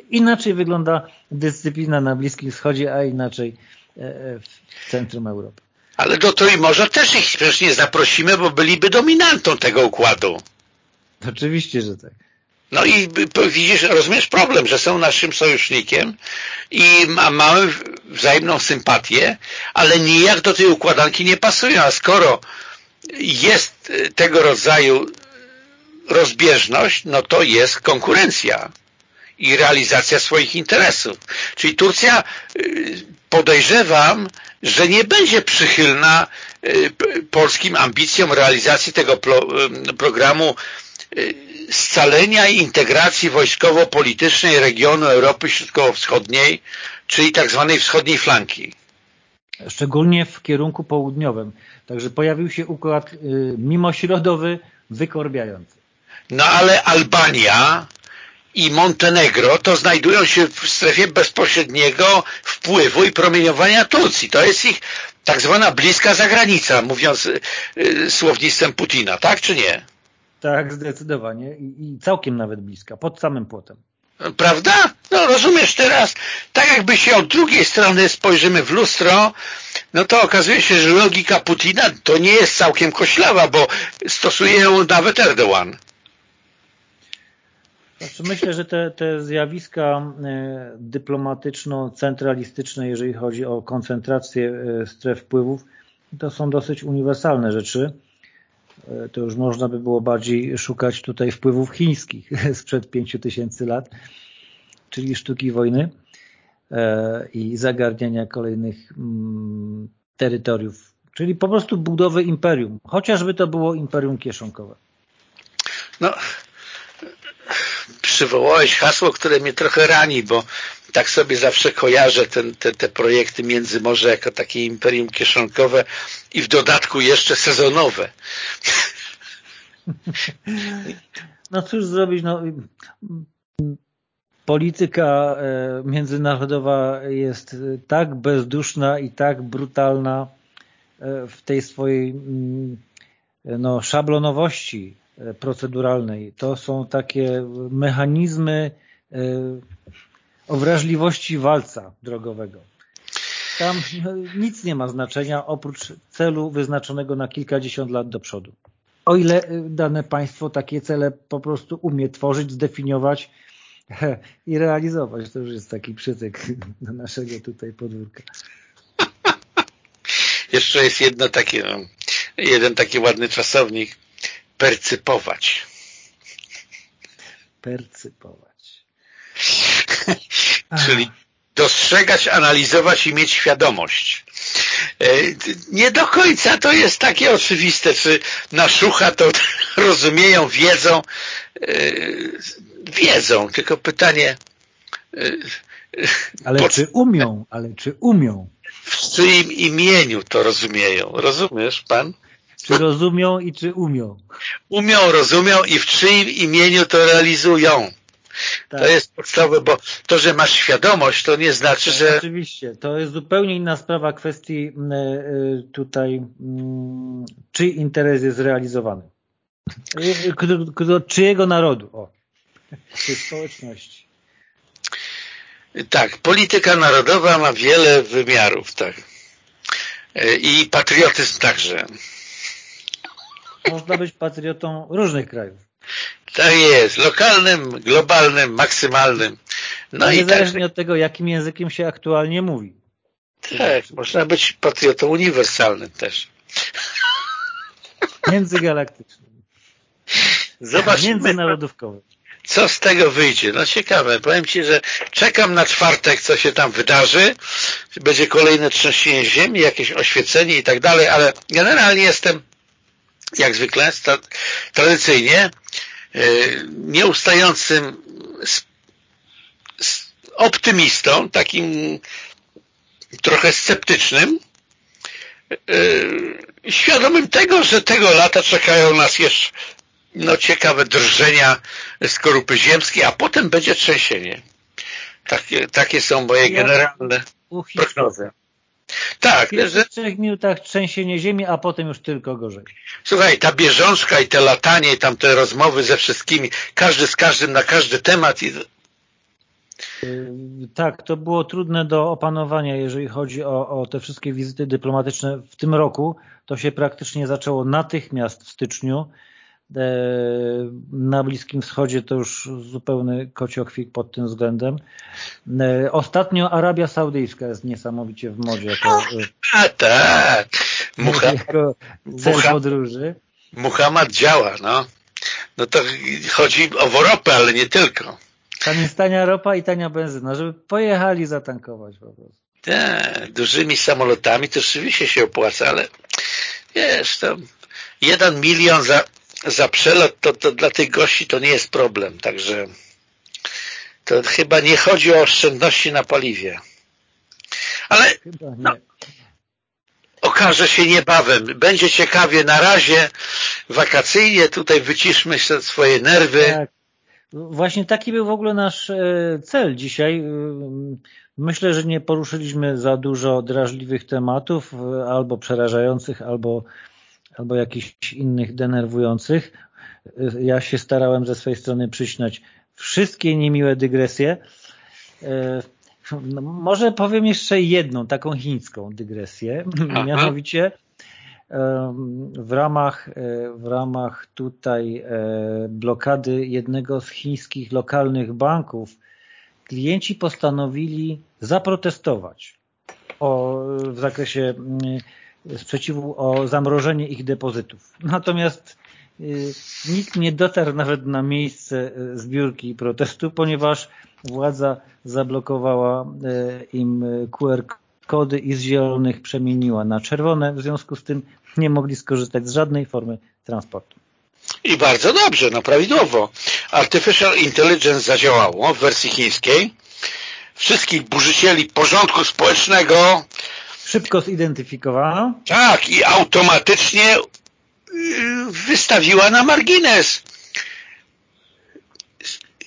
Inaczej wygląda dyscyplina na Bliskim Wschodzie, a inaczej e, e, w centrum Europy. Ale do Trójmorza też ich przecież nie zaprosimy, bo byliby dominantą tego układu. Oczywiście, że tak. No i widzisz, rozumiesz problem, że są naszym sojusznikiem i ma, mamy wzajemną sympatię, ale nijak do tej układanki nie pasują, a skoro jest tego rodzaju rozbieżność, no to jest konkurencja i realizacja swoich interesów. Czyli Turcja y, podejrzewam, że nie będzie przychylna y, polskim ambicjom realizacji tego y, programu scalenia i integracji wojskowo-politycznej regionu Europy Środkowo-Wschodniej, czyli tak zwanej wschodniej flanki. Szczególnie w kierunku południowym. Także pojawił się układ mimośrodowy wykorbiający. No ale Albania i Montenegro to znajdują się w strefie bezpośredniego wpływu i promieniowania Turcji. To jest ich tak zwana bliska zagranica, mówiąc y, słownictwem Putina, tak czy nie? Tak, zdecydowanie I, całkiem nawet bliska, pod samym płotem. Prawda? No rozumiesz teraz, tak jakby się od drugiej strony spojrzymy w lustro, no to okazuje się, że logika Putina to nie jest całkiem koślawa, bo stosuje ją nawet Erdogan. Znaczy myślę, że te, te zjawiska e, dyplomatyczno-centralistyczne, jeżeli chodzi o koncentrację e, stref wpływów, to są dosyć uniwersalne rzeczy. E, to już można by było bardziej szukać tutaj wpływów chińskich *laughs* sprzed pięciu tysięcy lat, czyli sztuki wojny i zagarniania kolejnych mm, terytoriów, czyli po prostu budowy imperium, chociażby to było imperium kieszonkowe. No, przywołałeś hasło, które mnie trochę rani, bo tak sobie zawsze kojarzę ten, te, te projekty Międzymorze jako takie imperium kieszonkowe i w dodatku jeszcze sezonowe. *laughs* No cóż zrobić, no polityka e, międzynarodowa jest tak bezduszna i tak brutalna e, w tej swojej mm, no, szablonowości, proceduralnej. To są takie mechanizmy e, o wrażliwości walca drogowego. Tam no, nic nie ma znaczenia oprócz celu wyznaczonego na kilkadziesiąt lat do przodu. O ile e, dane państwo takie cele po prostu umie tworzyć, zdefiniować i realizować. To już jest taki przytyk *laughs* do naszego tutaj podwórka. Jeszcze jest jedno takie, jeden taki ładny czasownik percypować. Percypować. *laughs* Czyli dostrzegać, analizować i mieć świadomość. E, nie do końca to jest takie oczywiste, czy na szucha to *laughs* rozumieją, wiedzą, e, wiedzą, tylko pytanie... E, ale po... czy umią, ale czy umią? W w czyim imieniu to rozumieją. Rozumiesz pan? Czy rozumią i czy umią. Umią, rozumią i w czyim imieniu to realizują. Tak. To jest podstawowe, bo to, że masz świadomość, to nie znaczy, że... Oczywiście, to jest zupełnie inna sprawa kwestii e, e, tutaj, czy interes jest realizowany. Czyjego narodu? O, tej społeczności. Tak, polityka narodowa ma wiele wymiarów, tak. E, I patriotyzm także. Można być patriotą różnych krajów. Tak jest, lokalnym, globalnym, maksymalnym. No i niezależnie tak, od tego, jakim językiem się aktualnie mówi. Tak, można być patriotą uniwersalnym też. *laughs* Międzygalaktycznym. Zobaczmy, Międzynarodówkowym. Co z tego wyjdzie? No ciekawe. Powiem Ci, że czekam na czwartek, co się tam wydarzy. Będzie kolejne trzęsienie ziemi, jakieś oświecenie i tak dalej, ale generalnie jestem jak zwykle tradycyjnie y, nieustającym optymistą, takim trochę sceptycznym, y, świadomym tego, że tego lata czekają nas jeszcze no, ciekawe drżenia skorupy ziemskiej, a potem będzie trzęsienie. Takie, takie są moje generalne prognozy. Tak. W trzech minutach trzęsienie ziemi, a potem już tylko gorzej. Słuchaj, ta bieżączka i te latanie i tam te rozmowy ze wszystkimi, każdy z każdym na każdy temat. I... Yy, tak, to było trudne do opanowania, jeżeli chodzi o, o te wszystkie wizyty dyplomatyczne w tym roku. To się praktycznie zaczęło natychmiast w styczniu. E, na Bliskim Wschodzie to już zupełny kociochwik pod tym względem. E, ostatnio Arabia Saudyjska jest niesamowicie w modzie. To, A tak, Muhammad, cel podróży. Muhammad działa, no. No to chodzi o ropę, ale nie tylko. Tam jest tania ropa i tania benzyna, żeby pojechali zatankować po prostu. Tak, dużymi samolotami to rzeczywiście się opłaca, ale wiesz, to jeden milion za za przelot to, to dla tych gości to nie jest problem, także to chyba nie chodzi o oszczędności na paliwie. Ale no, okaże się niebawem. Będzie ciekawie na razie, wakacyjnie, tutaj wyciszmy swoje nerwy. Tak. Właśnie taki był w ogóle nasz e, cel dzisiaj. E, myślę, że nie poruszyliśmy za dużo drażliwych tematów, e, albo przerażających, albo albo jakichś innych denerwujących. Ja się starałem ze swojej strony przyśnąć wszystkie niemiłe dygresje. E, może powiem jeszcze jedną, taką chińską dygresję. Aha. Mianowicie w ramach, e, w ramach tutaj e, blokady jednego z chińskich lokalnych banków klienci postanowili zaprotestować o, w zakresie sprzeciwu o zamrożenie ich depozytów. Natomiast y, nikt nie dotarł nawet na miejsce y, zbiórki protestu, ponieważ władza zablokowała y, im QR kody i z zielonych przemieniła na czerwone, w związku z tym nie mogli skorzystać z żadnej formy transportu. I bardzo dobrze, no prawidłowo. Artificial Intelligence zadziałało w wersji chińskiej. Wszystkich burzycieli porządku społecznego Szybko zidentyfikowano. Tak, i automatycznie y, wystawiła na margines.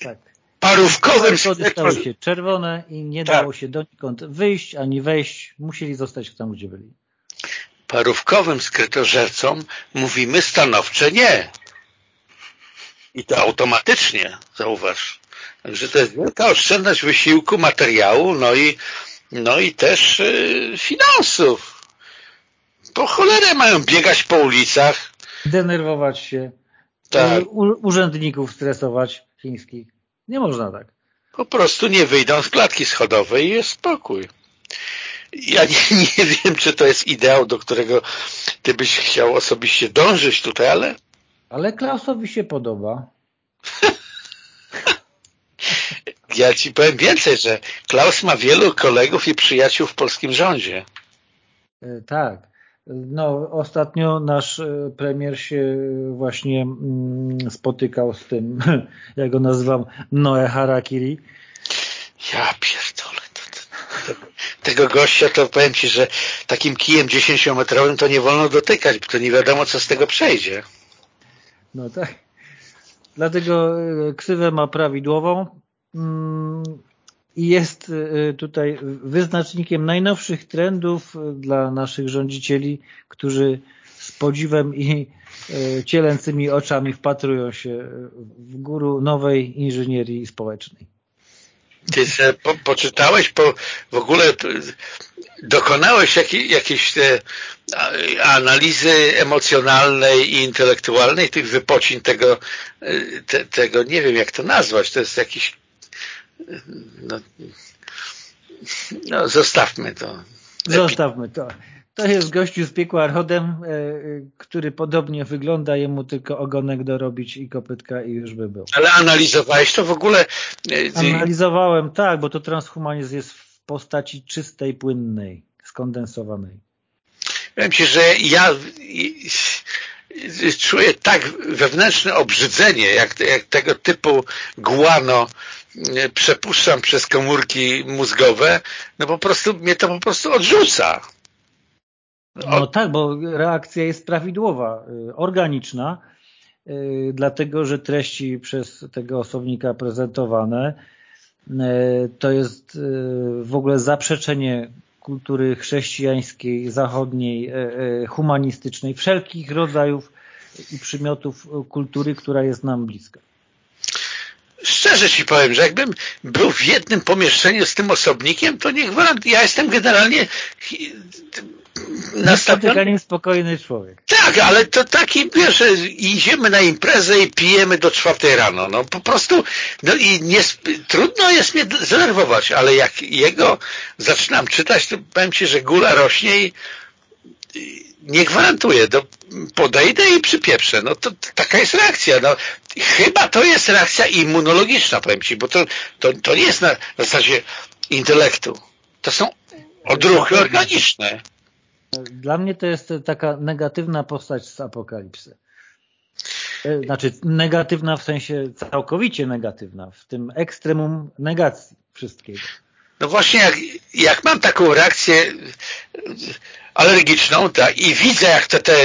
Tak. Parówkowym Kody stały się czerwone i nie tak. dało się donikąd wyjść ani wejść. Musieli zostać tam, gdzie byli. Parówkowym skrytożercom mówimy stanowcze nie. I to automatycznie, zauważ. Także to jest wielka oszczędność wysiłku, materiału, no i no i też y, finansów. Po cholerę mają biegać po ulicach. Denerwować się. Tak. U, urzędników stresować chińskich. Nie można tak. Po prostu nie wyjdą z klatki schodowej i jest spokój. Ja nie, *laughs* nie wiem, czy to jest ideał, do którego ty byś chciał osobiście dążyć tutaj, ale... Ale Klausowi się podoba. Ja ci powiem więcej, że Klaus ma wielu kolegów i przyjaciół w polskim rządzie. E, tak. No, ostatnio nasz e, premier się właśnie mm, spotykał z tym, *laughs* jak go nazywam, Noe Harakiri. Ja pierdolę. To, to, tego gościa, to powiem Ci, że takim kijem 10-metrowym to nie wolno dotykać, bo to nie wiadomo, co z tego przejdzie. No tak. Dlatego e, ksywę ma prawidłową jest e, tutaj wyznacznikiem najnowszych trendów dla naszych rządzicieli, którzy z podziwem i e, cielęcymi oczami wpatrują się w guru nowej inżynierii społecznej. Ty se po, poczytałeś, po, w ogóle dokonałeś jakiej, jakiejś te analizy emocjonalnej i intelektualnej tych wypocin tego, te, tego, nie wiem jak to nazwać, to jest jakiś no, no zostawmy to. Zostawmy to. To jest gościu z piekła rodem, e, który podobnie wygląda, jemu tylko ogonek dorobić i kopytka i już by był. Ale analizowałeś to w ogóle? E, Analizowałem, tak, bo to transhumanizm jest w postaci czystej, płynnej, skondensowanej. Powiem Ci, że ja czuję tak wewnętrzne obrzydzenie, jak, jak tego typu guano e, przepuszczam przez komórki mózgowe, no po prostu mnie to po prostu odrzuca. No tak, bo reakcja jest prawidłowa, y, organiczna, y, dlatego że treści przez tego osobnika prezentowane y, to jest w ogóle zaprzeczenie kultury chrześcijańskiej, zachodniej, humanistycznej, wszelkich rodzajów i przymiotów kultury, która jest nam bliska. Szczerze Ci powiem, że jakbym był w jednym pomieszczeniu z tym osobnikiem, to niech ja jestem generalnie nastawiony... spokojny człowiek. Tak, ale to taki, wiesz, idziemy na imprezę i pijemy do czwartej rano. No po prostu, no i nie, trudno jest mnie zdenerwować, ale jak jego zaczynam czytać, to powiem Ci, że gula rośnie i nie gwarantuję, to podejdę i przypieprzę. No to, to, taka jest reakcja. No, chyba to jest reakcja immunologiczna, powiem Ci, bo to, to, to nie jest na, na zasadzie intelektu. To są odruchy organiczne. Dla mnie to jest taka negatywna postać z apokalipsy. E, znaczy negatywna w sensie całkowicie negatywna, w tym ekstremum negacji wszystkiego. No właśnie jak, jak mam taką reakcję alergiczną tak, i widzę jak te, te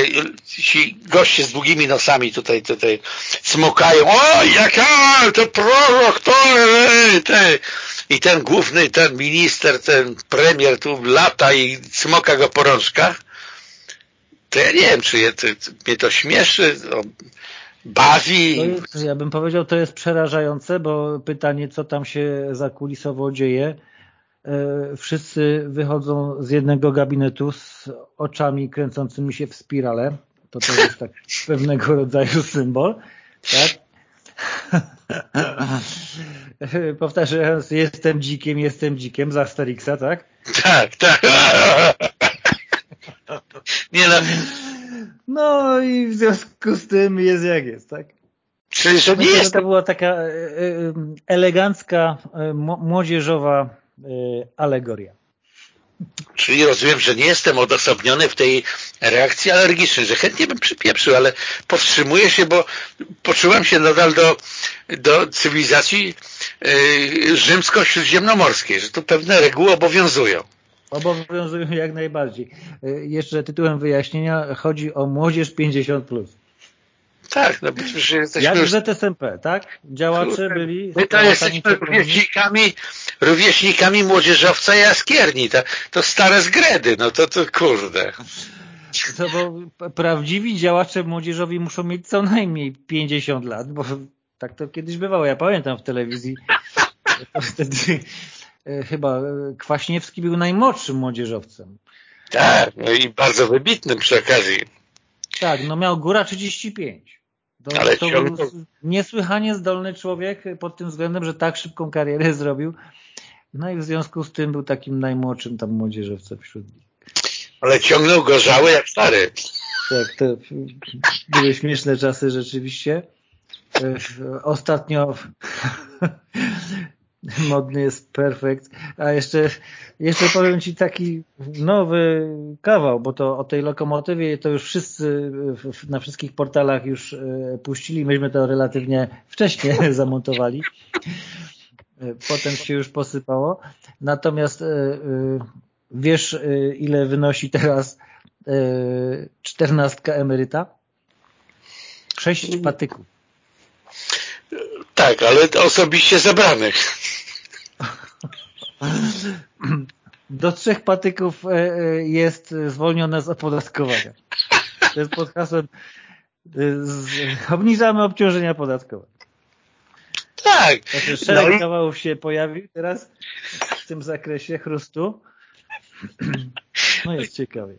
ci goście z długimi nosami tutaj, tutaj smokają, o jaka to prorok, to te, i ten główny, ten minister, ten premier tu lata i smoka go po rączkach, to ja nie wiem, czy je, to, mnie to śmieszy, no, bawi. Jest, ja bym powiedział, to jest przerażające, bo pytanie, co tam się zakulisowo dzieje, e, wszyscy wychodzą z jednego gabinetu z oczami kręcącymi się w spirale, to to jest tak *laughs* pewnego rodzaju symbol, tak? *laughs* Powtarzając, jestem dzikiem, jestem dzikiem za Asterixa, tak? Tak, tak. Nie no. No i w związku z tym jest jak jest, tak? Czyli to nie jest... To była taka e, e, elegancka, e, młodzieżowa alegoria. Czyli rozumiem, że nie jestem odosobniony w tej reakcji alergicznej, że chętnie bym przypieprzył, ale powstrzymuję się, bo poczułem się nadal do, do cywilizacji yy, rzymsko-śródziemnomorskiej, że tu pewne reguły obowiązują. Obowiązują jak najbardziej. Yy, jeszcze tytułem wyjaśnienia chodzi o młodzież 50+. Plus. Tak, no przecież jesteśmy... Jak już... ZSMP, tak? Działacze byli... My to jesteśmy rówieśnikami, rówieśnikami młodzieżowca Jaskierni. To, to stare zgredy, no to, to kurde. To bo prawdziwi działacze młodzieżowi muszą mieć co najmniej 50 lat, bo tak to kiedyś bywało. Ja pamiętam w telewizji, wtedy e, chyba Kwaśniewski był najmłodszym młodzieżowcem. Tak, no i bardzo wybitnym przy okazji. Tak, no miał góra 35. To, Ale to był niesłychanie zdolny człowiek pod tym względem, że tak szybką karierę *laughs* zrobił. No i w związku z tym był takim najmłodszym tam młodzieżowcem wśród nich. Ale ciągnął gorzały jak stary. Tak, to były śmieszne czasy rzeczywiście. E, ostatnio *laughs* modny jest perfekt. A jeszcze, jeszcze powiem Ci taki nowy kawał, bo to o tej lokomotywie to już wszyscy na wszystkich portalach już e, puścili. Myśmy to relatywnie wcześnie *laughs* zamontowali. E, potem się już posypało. Natomiast wiesz ile wynosi teraz czternastka emeryta? Sześć patyków. Tak, ale osobiście zebranych. *laughs* Do trzech patyków jest zwolnione z opodatkowania. To jest pod hasłem obniżamy obciążenia podatkowe. Tak. Także szereg no. kawałów się pojawił teraz w tym zakresie chrustu. No jest ciekawie.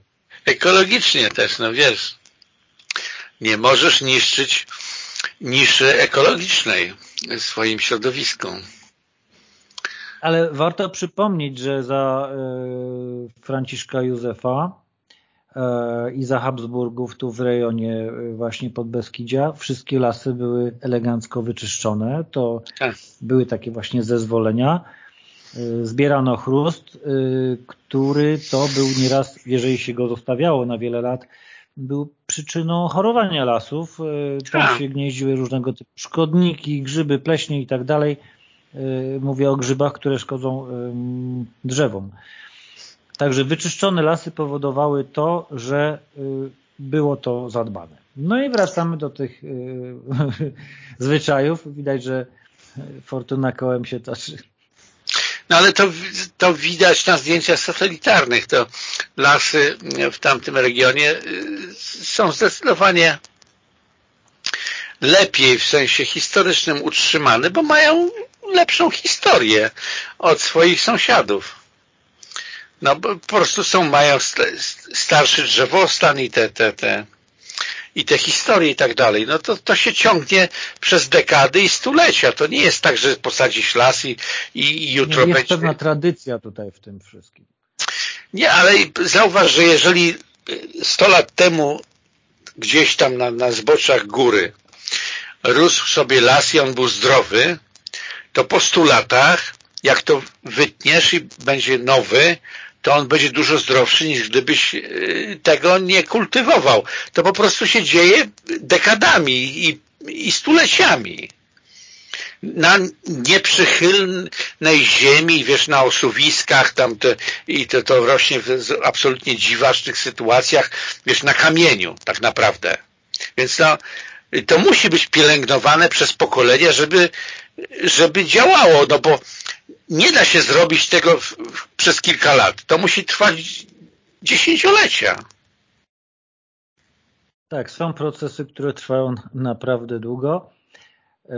Ekologicznie też, no wiesz. Nie możesz niszczyć niszy ekologicznej w swoim środowisku. Ale warto przypomnieć, że za y, Franciszka Józefa E, i za Habsburgów tu w rejonie e, właśnie Podbeskidzia wszystkie lasy były elegancko wyczyszczone. To tak. były takie właśnie zezwolenia. E, zbierano chrust, który to był nieraz, jeżeli się go zostawiało na wiele lat, był przyczyną chorowania lasów. Tam tak. się gnieździły różnego typu szkodniki, grzyby, pleśnie i tak dalej. Mówię o grzybach, które szkodzą drzewom. Także wyczyszczone lasy powodowały to, że y, było to zadbane. No i wracamy do tych y, *laughs* zwyczajów. Widać, że fortuna kołem się toczy. No ale to, to widać na zdjęciach satelitarnych. To lasy w tamtym regionie y, są zdecydowanie lepiej w sensie historycznym utrzymane, bo mają lepszą historię od swoich sąsiadów. No po prostu są, mają starszy drzewostan i te, te, te, i te historie i tak dalej. No to, to się ciągnie przez dekady i stulecia. To nie jest tak, że posadzisz las i, i jutro nie, jest będzie... pewna tradycja tutaj w tym wszystkim. Nie, ale zauważ, że jeżeli 100 lat temu gdzieś tam na, na zboczach góry rósł sobie las i on był zdrowy, to po 100 latach, jak to wytniesz i będzie nowy, to on będzie dużo zdrowszy niż gdybyś e, tego nie kultywował. To po prostu się dzieje dekadami i, i stuleciami. Na nieprzychylnej ziemi, wiesz, na osuwiskach tam te, i to, to rośnie w absolutnie dziwacznych sytuacjach, wiesz, na kamieniu tak naprawdę. Więc no, to musi być pielęgnowane przez pokolenia, żeby, żeby działało, no bo nie da się zrobić tego w, w, przez kilka lat. To musi trwać dziesięciolecia. Tak, są procesy, które trwają naprawdę długo. E,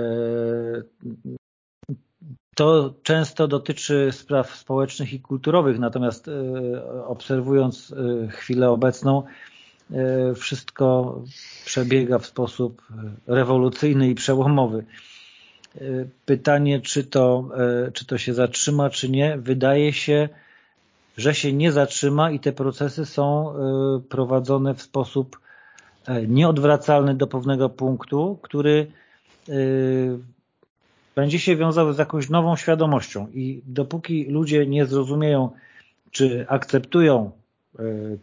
to często dotyczy spraw społecznych i kulturowych, natomiast e, obserwując e, chwilę obecną, wszystko przebiega w sposób rewolucyjny i przełomowy. Pytanie, czy to, e, czy to się zatrzyma, czy nie. Wydaje się, że się nie zatrzyma i te procesy są e, prowadzone w sposób e, nieodwracalny do pewnego punktu, który będzie się wiązał z jakąś nową świadomością i dopóki ludzie nie zrozumieją, czy akceptują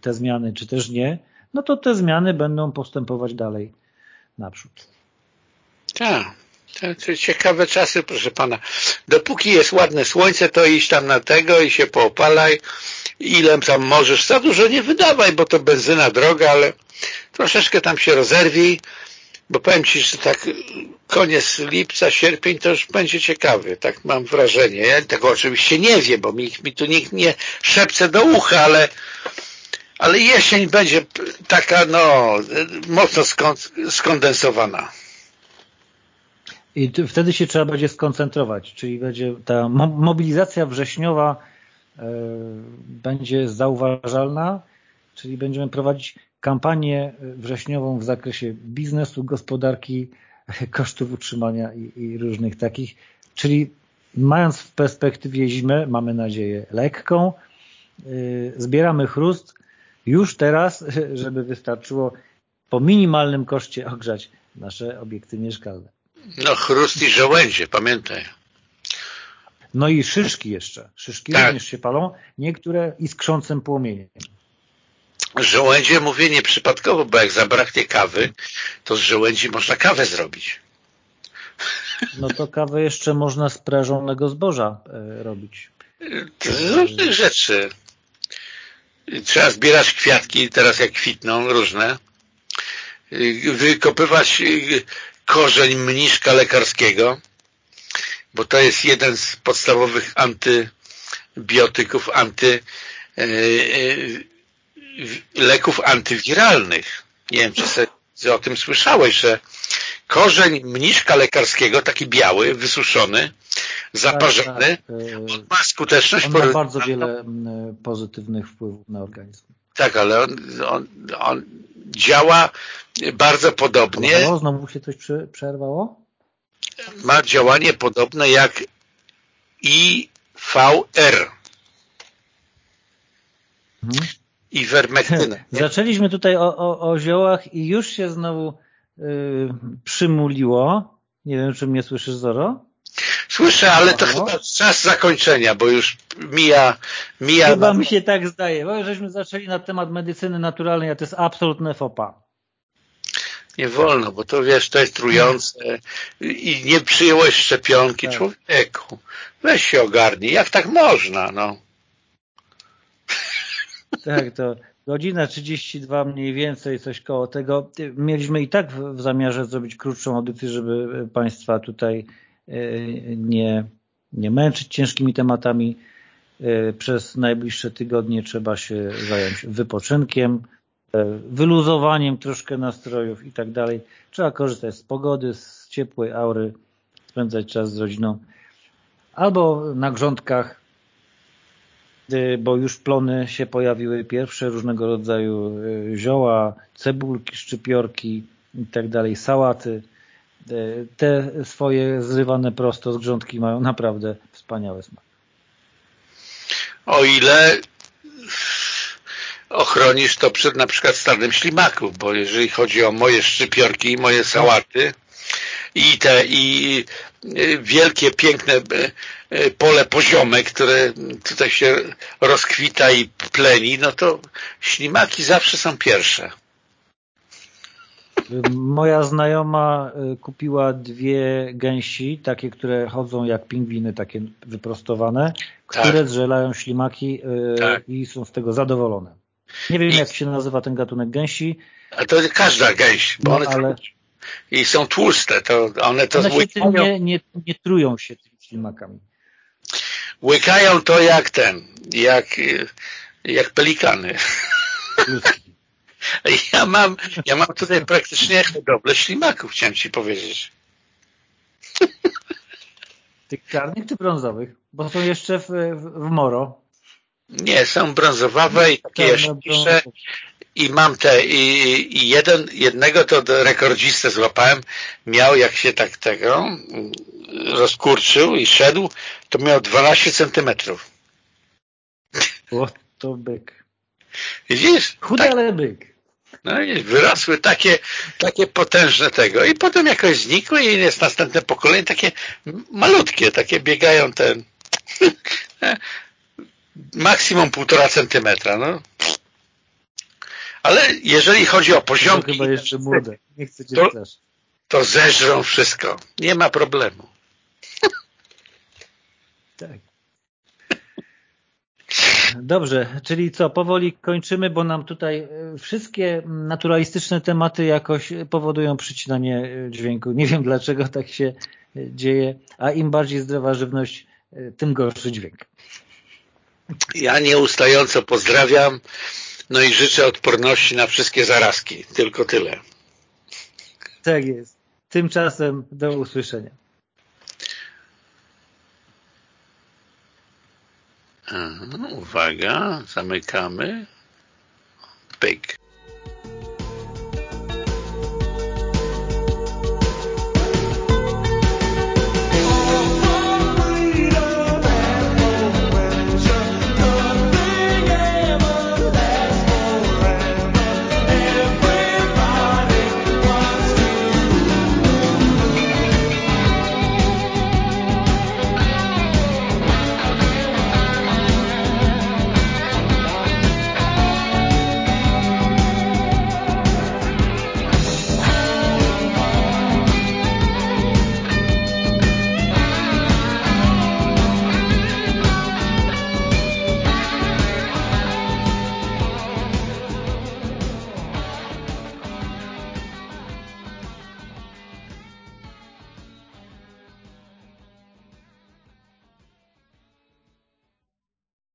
te zmiany, czy też nie, no to te zmiany będą postępować dalej naprzód. Tak, ciekawe czasy, proszę pana. Dopóki jest ładne słońce, to iść tam na tego i się poopalaj. Ile tam możesz. Za dużo nie wydawaj, bo to benzyna droga, ale troszeczkę tam się rozerwij, bo powiem Ci, że tak koniec lipca, sierpień to już będzie ciekawy, tak mam wrażenie. Ja tego oczywiście nie wiem, bo mi, mi tu nikt nie szepce do ucha, ale, ale jesień będzie taka, no, mocno skondensowana. I wtedy się trzeba będzie skoncentrować, czyli będzie ta mobilizacja wrześniowa e, będzie zauważalna, czyli będziemy prowadzić kampanię wrześniową w zakresie biznesu, gospodarki, *laughs* kosztów utrzymania i, i różnych takich, czyli mając w perspektywie zimę, mamy nadzieję lekką, e, zbieramy chrust już teraz, *laughs* żeby wystarczyło po minimalnym koszcie ogrzać nasze obiekty mieszkalne. No chrust i żołędzie, pamiętaj. No i szyszki jeszcze. Szyszki tak. również się palą, niektóre iskrzącym płomieniem. Żołędzie mówię nieprzypadkowo, bo jak zabraknie kawy, to z żołędzi można kawę zrobić. No to kawę jeszcze można z prażonego zboża e, robić. Z różnych rzeczy. trzeba zbierać kwiatki, teraz jak kwitną, różne, wykopywać korzeń mniszka lekarskiego, bo to jest jeden z podstawowych antybiotyków, anty, e, e, leków antywiralnych. Nie wiem, czy sobie o tym słyszałeś, że korzeń mniszka lekarskiego, taki biały, wysuszony, zaparzony, tak, tak. on ma skuteczność... On ma bardzo wiele pozytywnych wpływów na organizm. Tak, ale on, on, on działa bardzo podobnie. Halo, znowu się coś przerwało? Ma działanie podobne jak IVR. Mhm. Ivermectyna. *laughs* Zaczęliśmy tutaj o, o, o ziołach i już się znowu yy, przymuliło. Nie wiem, czy mnie słyszysz, Zoro? Słyszę, ale to chyba czas zakończenia, bo już mija... mija chyba mi się tak zdaje, bo żeśmy zaczęli na temat medycyny naturalnej, a to jest absolutne fopa. Nie wolno, bo to wiesz, to jest trujące i nie przyjąłeś szczepionki. Tak. Człowieku, weź się ogarnij. Jak tak można, no? Tak, to godzina 32 mniej więcej, coś koło tego. Mieliśmy i tak w zamiarze zrobić krótszą audycję, żeby Państwa tutaj nie, nie męczyć ciężkimi tematami. E, przez najbliższe tygodnie trzeba się zająć wypoczynkiem, e, wyluzowaniem troszkę nastrojów i tak dalej. Trzeba korzystać z pogody, z ciepłej aury, spędzać czas z rodziną albo na grządkach, Y, bo już plony się pojawiły pierwsze, różnego rodzaju zioła, cebulki, szczypiorki i tak dalej, sałaty. Y, te swoje zrywane prosto z grządki mają naprawdę wspaniały smak. O ile ochronisz to przed na przykład stadem ślimaków, bo jeżeli chodzi o moje szczypiorki i moje sałaty i te i wielkie, piękne E, pole poziome, które tutaj się rozkwita i pleni, no to ślimaki zawsze są pierwsze. Moja znajoma e, kupiła dwie gęsi, takie, które chodzą jak pingwiny, takie wyprostowane, które tak. drzelają ślimaki e, tak. i są z tego zadowolone. Nie wiem, I... jak się nazywa ten gatunek gęsi. A to każda gęś, bo no, one ale... i są tłuste, to one to one się nie, nie, nie trują się tymi ślimakami łykają to jak ten, jak, jak pelikany. *laughs* Ja mam, ja mam tutaj praktycznie hodowlę ślimaków, chciałem ci powiedzieć. *laughs* Tych czarnych czy brązowych? Bo są jeszcze w, w moro. Nie, są brązowawe i takie jaśniejsze i mam te i, i jeden, jednego to rekordzistę złapałem, miał jak się tak tego rozkurczył i szedł, to miał 12 centymetrów. O, to byk. Widzisz? Chudy, tak. ale byk. No i wyrosły takie, takie potężne tego. I potem jakoś znikły i jest następne pokolenie takie malutkie, takie biegają ten *laughs* maksimum półtora centymetra, no. Ale jeżeli chodzi o poziomki... To chyba jeszcze młode. Nie chcę cię to, to zeżrą wszystko. Nie ma problemu. Tak. Dobrze, czyli co, powoli kończymy, bo nam tutaj e, wszystkie naturalistyczne tematy jakoś powodują przycinanie e, dźwięku. Nie wiem dlaczego tak się e, dzieje, a im bardziej zdrowa żywność, tym gorszy dźwięk. Ja nieustająco pozdrawiam, no i życzę odporności na wszystkie zarazki. Tylko tyle. Tak jest. Tymczasem do usłyszenia. Aha, uwaga, zamykamy. Pyk.